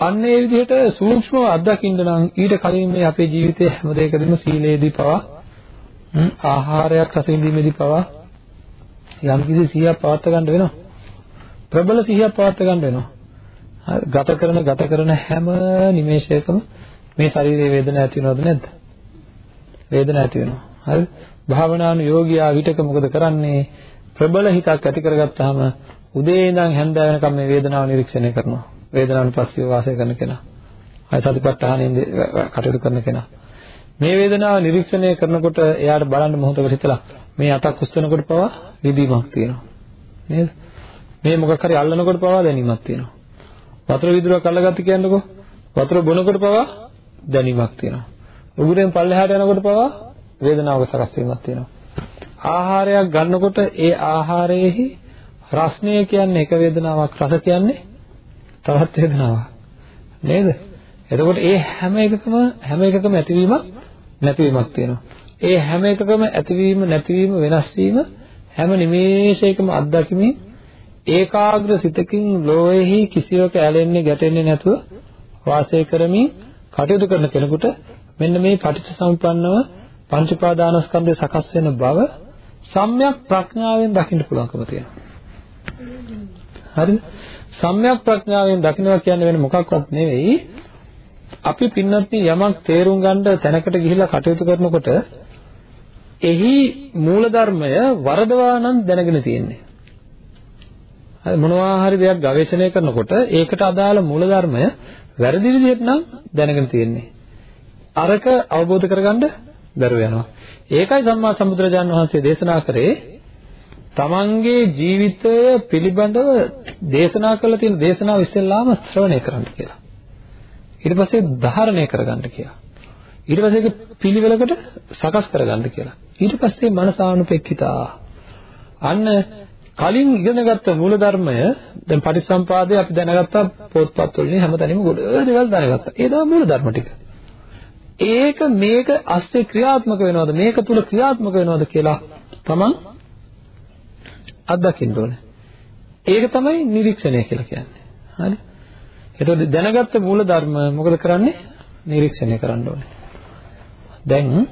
අන්න ඒ විදිහට සූක්ෂමව අත්දකින්න නම් ඊට කලින් මේ අපේ ජීවිතයේ හැම දෙයකදීම සීලේදී පවා ආහාරයක් රස විඳීමේදී පවා යම් කිසි සිහියක් පවත් ගන්න වෙනවා. ප්‍රබල සිහියක් පවත් ගන්න වෙනවා. ගත කරන ගත කරන හැම නිමේෂයකම මේ ශරීරයේ වේදන ඇති වෙනවද නැද්ද? වේදන ඇති වෙනවා. හරිද? භාවනානු යෝගියා විතක මොකද කරන්නේ? ප්‍රබල හිතක් ඇති කරගත්තාම උදේ ඉඳන් හැන්ද වෙනකම් මේ වේදනාව නිරීක්ෂණය කරනවා. වේදනානුපස්සීව වාසය කරන කෙනා. අය සතිපට්ඨානෙන් කටයුතු කරන කෙනා. මේ වේදනාව නිරීක්ෂණය කරනකොට එයාට බලන්න මොහොතකට හිතලා මේ අතක් උස්සනකොට පවා විදීමක් තියෙනවා. නේද? මේ මොකක් හරි අල්ලනකොට පවා දැනීමක් තියෙනවා. වතුර විදුරක් අල්ලගත්ත කියන්නකෝ. වතුර බොනකොට පවා දැනීමක් තියෙනවා. උගුරෙන් පල්ලෙහාට යනකොට පවා වේදනාවක සකස් වීමක් තියෙනවා. ආහාරයක් ගන්නකොට ඒ ආහාරයේහි රසණය කියන්නේ එක වේදනාවක් රස කියන්නේ තවත් වේදනාවක් නේද? එතකොට ඒ හැම එකකම හැම එකකම ඇතිවීමක් නැතිවීමක් තියෙනවා. ඒ හැම එකකම ඇතිවීම නැතිවීම වෙනස් වීම හැම නිමේෂයකම අත්දැකීමින් ඒකාග්‍ර සිතකින් ලෝයෙහි කිසිවක ඇලෙන්නේ ගැටෙන්නේ නැතුව වාසය කරමින් කටයුතු කරන කෙනෙකුට මෙන්න මේ පටිච්චසමුප්පන්නව පංච පාදානස්කන්ධය සකස් වෙන බව සම්‍යක් ප්‍රඥාවෙන් දකින්න පුළුවන්කම තියෙනවා. හරිද? සම්‍යක් ප්‍රඥාවෙන් දකිනවා කියන්නේ වෙන මොකක්වත් නෙවෙයි. අපි පින්නත් යමක් තේරුම් ගන්න තැනකට ගිහිල්ලා කටයුතු කරනකොට එහි මූලධර්මය වරදවා නම් දැනගෙන තියෙන්නේ. හරි මොනවා හරි දෙයක් ගවේෂණය කරනකොට ඒකට අදාළ මූලධර්මය වැරදි විදිහට නම් දැනගෙන තියෙන්නේ. අරක අවබෝධ කරගන්න බැරුව යනවා. ඒකයි සම්මා සම්බුදුරජාණන් වහන්සේ දේශනා කරේ තමන්ගේ ජීවිතය පිළිබඳව දේශනා කරලා තියෙන දේශනාව ඉස්සෙල්ලාම ශ්‍රවණය කරන්න කියලා. ඊට පස්සේ ධාරණය කරගන්න කියලා. ඊට පස්සේ ඒක පිළිවෙලකට සකස් කරගන්න කියලා. ඊට පස්සේ මනසානුපෙක්ඛිතා. අන්න කලින් ඉගෙනගත්ත මූලධර්මය දැන් පටිච්චසම්පාදේ අපි දැනගත්තා පොත්පත් වලින් හැමතැනම ගොඩ දේවල් දැනගත්තා. ඒ තමයි මූලධර්ම ටික. ඒක මේක අස්සේ ක්‍රියාත්මක වෙනවද මේක තුල ක්‍රියාත්මක වෙනවද කියලා තමන් අත්දකින්න ඕනේ. ඒක තමයි නිරීක්ෂණය කියලා කියන්නේ. හරි? එතකොට දැනගත්ත මූල ධර්ම මොකද කරන්නේ? නිරීක්ෂණය කරන්න ඕනේ. දැන්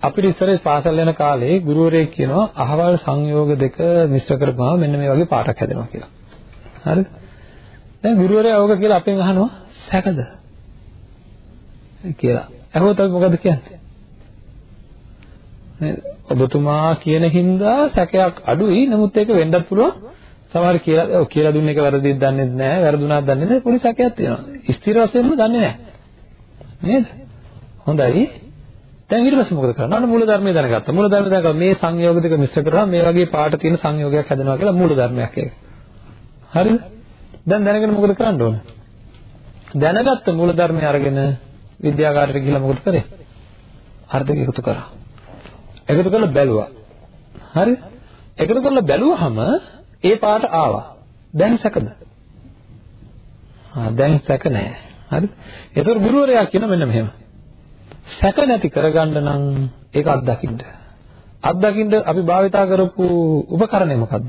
අපිට ඉස්සරේ පාසල් යන කාලේ ගුරුවරයෙක් කියනවා අහවල් සංයෝග දෙක මිශ්‍ර කරපුවාම මෙන්න මේ වගේ පාඩක් හැදෙනවා කියලා. හරිද? දැන් ගුරුවරයා ඕක කියලා අපෙන් අහනවා සැකද? කියලා. අහුවොත් අපි මොකද කියන්නේ? නේද? ඔබතුමා කියන හින්දා සැකයක් අඩුයි. නමුත් ඒක වෙන්නත් පුළුවන්. සමහර කියලා ඔව් කියලා දුන්න එක වැරදිද දන්නේ නැහැ. වැරදුනාක් දන්නේ නැහැ. පොඩි සැකයක් තියෙනවා. ස්ථිර වශයෙන්ම දන්නේ නැහැ. නේද? හොඳයි. දැන් ඊට පස්සේ මොකද කරන්නේ? අන්න මූල ධර්මය දැනගත්තා. මූල ධර්මය දැනගත්තා. මේ සංයෝග දෙක මිශ්‍ර කරාම මේ වගේ පාට තියෙන සංයෝගයක් හැදෙනවා කියලා මූල ධර්මයක් ඒක. හරිද? දැන් දැනගෙන මොකද කරන්න ඕන? දැනගත්ත මූල ධර්මය අරගෙන විද්‍යාගාරයට ගිහිල්ලා මොකද කරේ? අර්ධක එකතු කරා. එකතු කරලා බැලුවා. හරි? එකතු කරලා බැලුවහම ඒ පාට ආවා. දැන් සැකද? ආ දැන් සැක නැහැ. හරිද? ඒතර ගුරුවරයා කියන මෙන්න මෙහෙම. සැක නැති කරගන්න නම් ඒක අත්දකින්න. අත්දකින්න අපි භාවිතා කරපු උපකරණය මොකද්ද?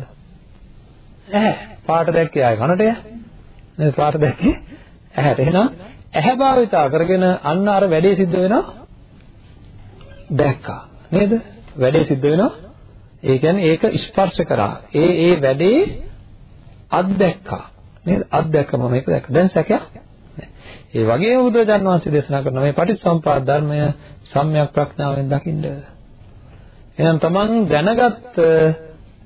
ඇහැ. පාට දැක්කේ ආය කනට ය. නේද පාට දැක්කේ ඇහැට. එහෙනම් ඇහැ භාවිතා කරගෙන අන්න අර වැඩේ සිද්ධ වෙනවා. දැක්කා. නේද? වැඩේ සිද්ධ වෙනවා. ඒ කියන්නේ ඒක ස්පර්ශ කරා. ඒ ඒ වැඩේ අත්දැක්කා. නේද? අත්දැකම මේක දැක්ක. දැන් සැකයක් ඒ වගේම බුදුරජාණන් වහන්සේ දේශනා කරන මේ පටිච්චසමුපාද ධර්මය සම්‍යක් ප්‍රඥාවෙන් දකින්න. එහෙනම් තමන් දැනගත්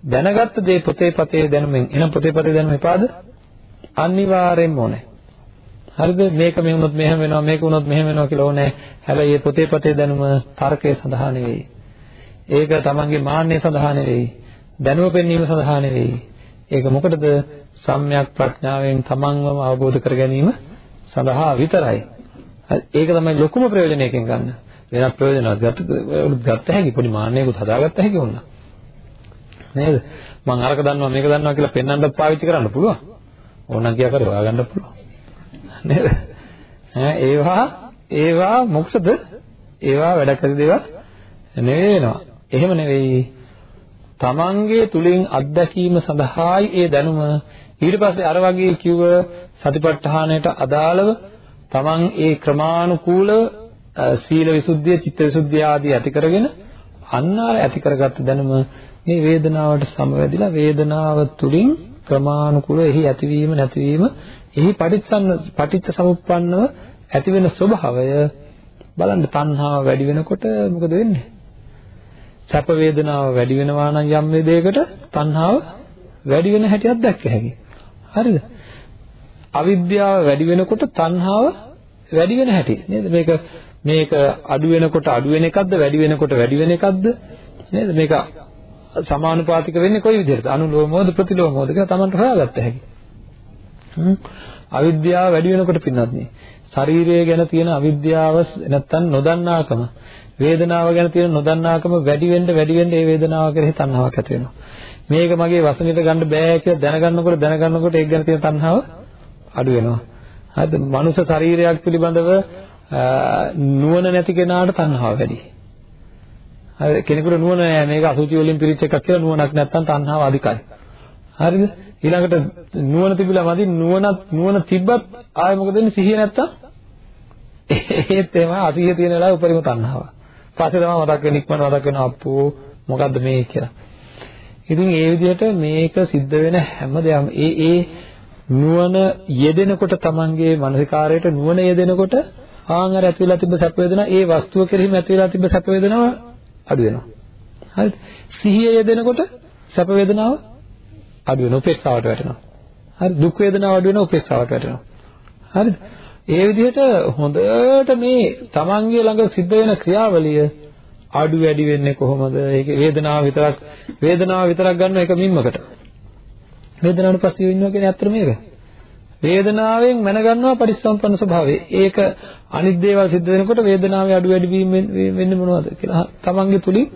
දැනගත් දේ පොතේ පතේ දැනුමින් එහෙනම් පොතේ පතේ දැනුම එපාද? අනිවාර්යෙන්ම ඕනේ. හරිද? මේක මේ වුණොත් මෙහෙම වෙනවා මේක වුණොත් මෙහෙම වෙනවා කියලා ඕනේ. හැබැයි මේ පොතේ පතේ දැනුම තර්කයේ සඳහා නෙවෙයි. ඒක තමන්ගේ මාන්නය සඳහා නෙවෙයි. දැනුම පෙන්වීම සඳහා නෙවෙයි. ඒක මොකටද? සම්‍යක් ප්‍රඥාවෙන් තමන්වම අවබෝධ කර ගැනීම සඳහා විතරයි. ඒක තමයි ලොකුම ප්‍රයෝජනයකින් ගන්න. වෙනත් ප්‍රයෝජනවත් ගත්ත ගත්ත හැකි පොඩි මාන්නයකුත් හදාගත්ත හැකි වුණා. නේද? මම අරක දන්නවා මේක දන්නවා කියලා පෙන්වන්නත් පාවිච්චි කරන්න පුළුවන්. ඕනනම් කියා කර හොයාගන්න පුළුවන්. නේද? ඈ ඒවා ඒවා මොකද? ඒවා වැඩ කරි දේවල් නෙවෙයි වෙනවා. එහෙම නෙවෙයි. තමන්ගේ තුලින් අත්දැකීම සඳහායි ඒ දැනුම ඊට පස්සේ අර වගේ කිව්ව සතිපට්ඨානයට අදාළව තමන් ඒ ක්‍රමානුකූලව සීල විසුද්ධිය, චිත්ත විසුද්ධිය ආදී ඇති කරගෙන අන්න අර ඇති කරගත්ත දැනුම මේ වේදනාවට සමවැදිලා වේදනාව තුලින් ක්‍රමානුකූලව එහි ඇතිවීම නැතිවීම එහි පටිච්චසන්න පටිච්ච සමුප්පන්නව ඇති වෙන ස්වභාවය බලන්න තණ්හාව වැඩි වෙනකොට මොකද වෙන්නේ? සැප වේදනාව වැඩි වෙනවා නම් යම් වේදයකට තණ්හාව වැඩි වෙන හැටියක් දැක්ක හැකියි. හරිද? අවිද්‍යාව වැඩි වෙනකොට තණ්හාව වැඩි වෙන හැටි නේද? මේක මේක අඩු වෙනකොට අඩු වෙන එකක්ද වැඩි වෙනකොට වැඩි වෙන එකක්ද නේද? මේක සමානුපාතික වෙන්නේ කොයි විදිහටද? අනුලෝමෝද ප්‍රතිලෝමෝද කියලා Tamanට හොයාගත්ත හැකි. අවිද්‍යාව වැඩි වෙනකොට පින්නත් නේ. ශරීරය ගැන තියෙන අවිද්‍යාව නැත්තම් නොදන්නාකම වේදනාව ගැන තියෙන නොදන්නාකම වැඩි වෙන්න වැඩි වෙන්න ඒ වේදනාව කෙරෙහි තණ්හාවක් ඇති වෙනවා. මේක මගේ වසමිත ගන්න බෑ කියලා දැනගන්නකොට දැනගන්නකොට ඒක ගැන තියෙන තණ්හාව අඩු වෙනවා. හරිද? මනුෂ්‍ය ශරීරයක් පිළිබඳව නුවණ නැති කෙනාට තණ්හාව වැඩි. හරි කෙනෙකුට නුවණ නැහැ මේක අසුචි වලින් පිරිච්ච එකක් කියලා නුවණක් නැත්නම් තණ්හාව අධිකයි. හරිද? ඊළඟට නුවණ තිබිලා මදි නුවණත් නුවණ තිබ්බත් ආයෙ මොකද වෙන්නේ සිහිය නැත්තම් ඒත් එහෙම අසිහිය තියෙන වෙලාවේ උපරිම තණ්හාව. පස්සේ තමයි මතක් වෙන ඉක්මනට මතක් වෙන අප්පෝ මොකද්ද මේ කියලා. ඉතින් ඒ විදිහට මේක සිද්ධ වෙන හැම දෙයක්ම ඒ ඒ නුවණ යෙදෙනකොට තමන්ගේ මානසිකාරයට නුවණ යෙදෙනකොට ආන් අර ඇති වෙලා තිබ්බ සැප වේදනා ඒ වස්තුව කෙරෙහිම ඇති වෙලා තිබ්බ සැප වේදනාව අඩු වෙනවා. හරිද? සිහිය යෙදෙනකොට සැප වේදනාව අඩු වෙනවා උපේක්ෂාවට වැටෙනවා. හරි දුක් වේදනාව අඩු වෙනවා උපේක්ෂාවට වැටෙනවා. හරිද? ඒ විදිහට හොඳට මේ තමන්ගේ ළඟ සිද්ධ වෙන ක්‍රියාවලිය අඩු වැඩි වෙන්නේ කොහොමද? ඒකේ වේදනාව විතරක් වේදනාව විතරක් ගන්න එක මින්මකට. වේදනාවට පස්සේ ඉන්නවා කියන්නේ අත්‍තර මේක. වේදනාවෙන් මැනගන්නවා පරිස්සම්පන්න ස්වභාවය. ඒක අනිත් දේවල් සිද්ධ වෙනකොට වේදනාවේ අඩු වැඩි වීම වෙන්නේ මොනවද කියලා තමන්ගේ තුලින්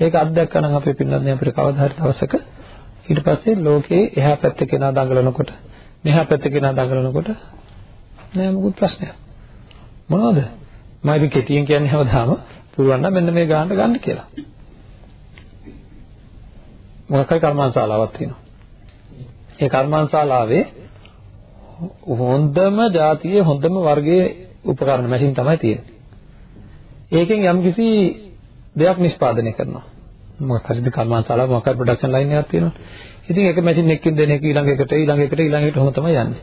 ඒක අත්දැක්කම නම් අපේ පින්නත් අපිට කවදා හරි දවසක ඊට පස්සේ ලෝකේ එහා පැත්තේ කෙනා දඟලනකොට මෙහා පැත්තේ කෙනා දඟලනකොට නෑ මොකුත් ප්‍රශ්නයක්. මොනවද? මම ඉතින් කෙටියෙන් කියන්නේ හැමදාම පුළුවන් නම් මෙන්න මේ ගානට ගන්න කියලා. මොකක් හරි කර්මාන්තශාලාවක් තියෙනවා. ඒ කර්මාන්තශාලාවේ හොඳම જાතියේ හොඳම වර්ගයේ උපකරණ මැෂින් තමයි තියෙන්නේ. ඒකෙන් යම්කිසි දෙයක් නිෂ්පාදනය කරනවා. මොකක් හරිද කර්මාන්තශාලාව මොකක් හරි ප්‍රොඩක්ෂන් ලයින් එකක් තියෙනවා. ඉතින් ඒක මැෂින් එකකින් දෙන එක ඊළඟ එකට ඊළඟ එකට ඊළඟ එකට ඔහොම තමයි යන්නේ.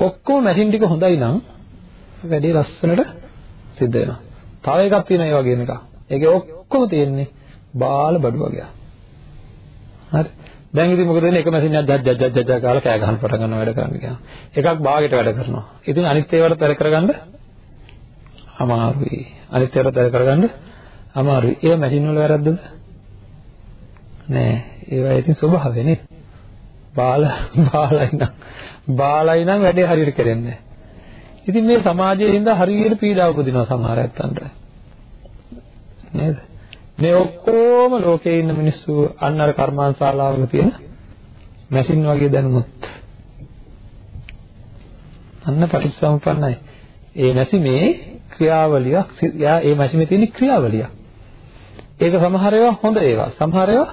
ඔක්කොම මැෂින් ටික හොඳයි නම් වැඩේ ලස්සනට සිද්ධ වෙනවා. තව එකක් තියෙනවා ඒ වගේම එකක්. ඒකේ ඔක්කොම තියෙන්නේ බාල බඩු වගේ. හරි. දැන් ඉතින් මොකද වෙන්නේ එක මැෂින් එකක් ජජ් ජජ් ජජ් ගාලා කෑ ගහන්න පටන් ගන්නවා වැඩ කරන්න කියනවා. එකක් භාගයට වැඩ කරනවා. ඉතින් අනිත් ඒවාට වැඩ කරගන්න අමාරුයි. අනිත් ඒවාට වැඩ කරගන්න අමාරුයි. ඒ මැෂින් වල වැරද්දද? නෑ. ඒවා ඉතින් ස්වභාවය නේ. බාල බාලයි නම් බාලයි නම් වැඩේ හරියට කරන්නේ නෑ. ඉතින් මේ සමාජයේ හින්දා හරියට පීඩාව උපදිනවා සමහර ඇත්තන්ට. නේද? මේ ඔක්කොම ලෝකේ ඉන්න මිනිස්සු අන්න අර කර්මාන්තශාලාවක තියෙන මැෂින් වගේ දැනුමත් අන්න පටිච්චසමුප්පන්නයි. ඒ මැෂිමේ ක්‍රියාවලියක් යා ඒ මැෂිමේ තියෙන ක්‍රියාවලියක්. ඒක සමහර ඒවා හොඳ ඒවා. සමහර ඒවා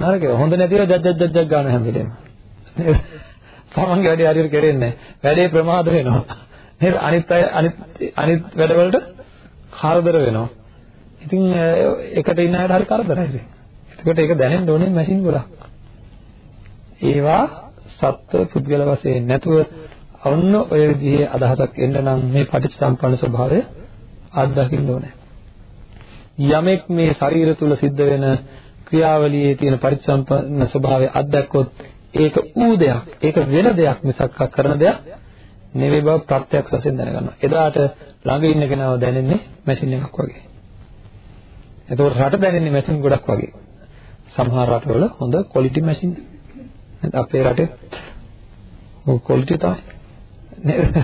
නරක ඒවා. හොඳ නැති ඒවා ජජ් ජජ් ජජ් ගන්න හැම වෙලේම. තමන්ගේ වැඩේ හරියට කරෙන්නේ නැහැ. වැඩේ ප්‍රමාද වෙනවා. නේද? අනිත් අය අනිත් අනිත් වැඩවලට කරදර වෙනවා. ඉතින් එකට ඉන්න අයට හරි කරදරයි ඉතින්. එතකොට ඒක දැනෙන්න ඕනේ මැෂින් ගොඩක්. ඒවා සත්ව පුද්ගල වශයෙන් නැතුව ඔන්න ඔය විදිහේ අදහසක් එන්න නම් මේ පටිච්චසම්පන්න ස්වභාවය අත්දකින්න ඕනේ. යමෙක් මේ ශරීර තුල සිද්ධ වෙන ක්‍රියාවලියේ තියෙන පරිසම්පන්න ස්වභාවය අත්දැක්කොත් ඒක ඌ දෙයක් ඒක වෙන දෙයක් මිසක් කරන දෙයක් නෙවෙයි බව ප්‍රත්‍යක්ෂ වශයෙන් දැනගන්නවා එදාට ළඟ ඉන්න කෙනාව දැනෙන්නේ මැෂින් එකක් වගේ එතකොට රට දැනෙන්නේ මැෂින් ගොඩක් වගේ. සමහර රටවල හොඳ ක්වොලිටි මැෂින් අපේ රටේ ඔය ක්වොලිටි තමයි. නේද?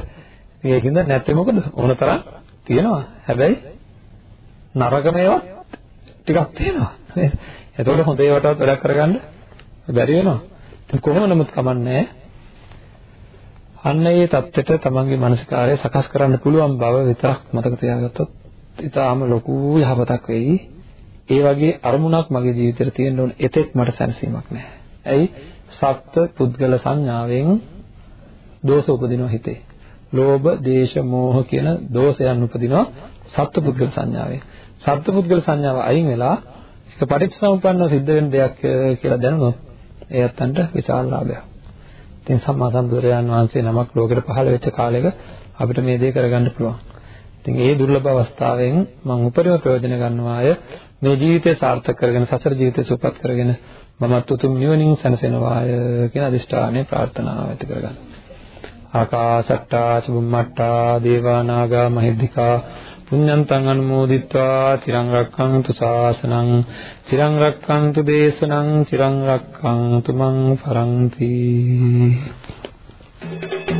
ඒකින්ද නැත්තේ මොකද? ඕන තරම් තියෙනවා. හැබැයි නරකම ඒවා ටිකක් තියෙනවා. නේද? එතකොට හොඳ ඒවාටවත් වැඩක් කරගන්න බැරි වෙනවා. කොහොම නමුත් කමන්නේ? අන්න ඒ தත්ත්වයට තමන්ගේ මානසිකාරය සකස් කරන්න පුළුවන් බව විතරක් මතක තියාගත්තොත් ඊටාම ලොකු යහපතක් වෙයි. ඒ වගේ අරමුණක් මගේ ජීවිතේට තියෙන්න ඕන එතෙක් මට සැනසීමක් නැහැ. ඇයි? සත්ත්ව පුද්ගල සංඥාවෙන් දෝෂ උපදිනවා හිතේ. ලෝභ, දේශ, මෝහ කියන දෝෂයන් උපදිනවා සත්ත්ව පුද්ගල සංඥාවෙන්. සත්ත්ව පුද්ගල සංඥාව අයින් වෙලා ඒක පටිච්චසමුප්පන්න සිද්ධ වෙන දෙයක් කියලා දැනුනොත් ඒ අත්තන්ට විශාල ලාභයක්. ඉතින් සම්මා සම්බුදුරජාන් වහන්සේ නමක් ලෝකෙට පහළ වෙච්ච කාලෙක අපිට මේ දේ කරගන්න පුළුවන්. ඉතින් ඒ දුර්ලභ අවස්ථාවෙන් මම උපරිම ප්‍රයෝජන ගන්නවාය මේ ජීවිතය සාර්ථක කරගෙන සසර ජීවිතය සුවපත් කරගෙන මමත් උතුම් නිවනින් සැනසෙනවාය කියන අදිෂ්ඨානය ප්‍රාර්ථනාව ඇති කරගන්න. ආකාසට්ටා චුම්මට්ටා දේවා නාග මහිද්దికා පුඤ්ඤන්තං අනුමෝදිත්වා චිරං රක්ඛන්තු ශාසනං චිරං රක්ඛන්තු දේශනං චිරං රක්ඛන්තු මං පරන්ති Thank you.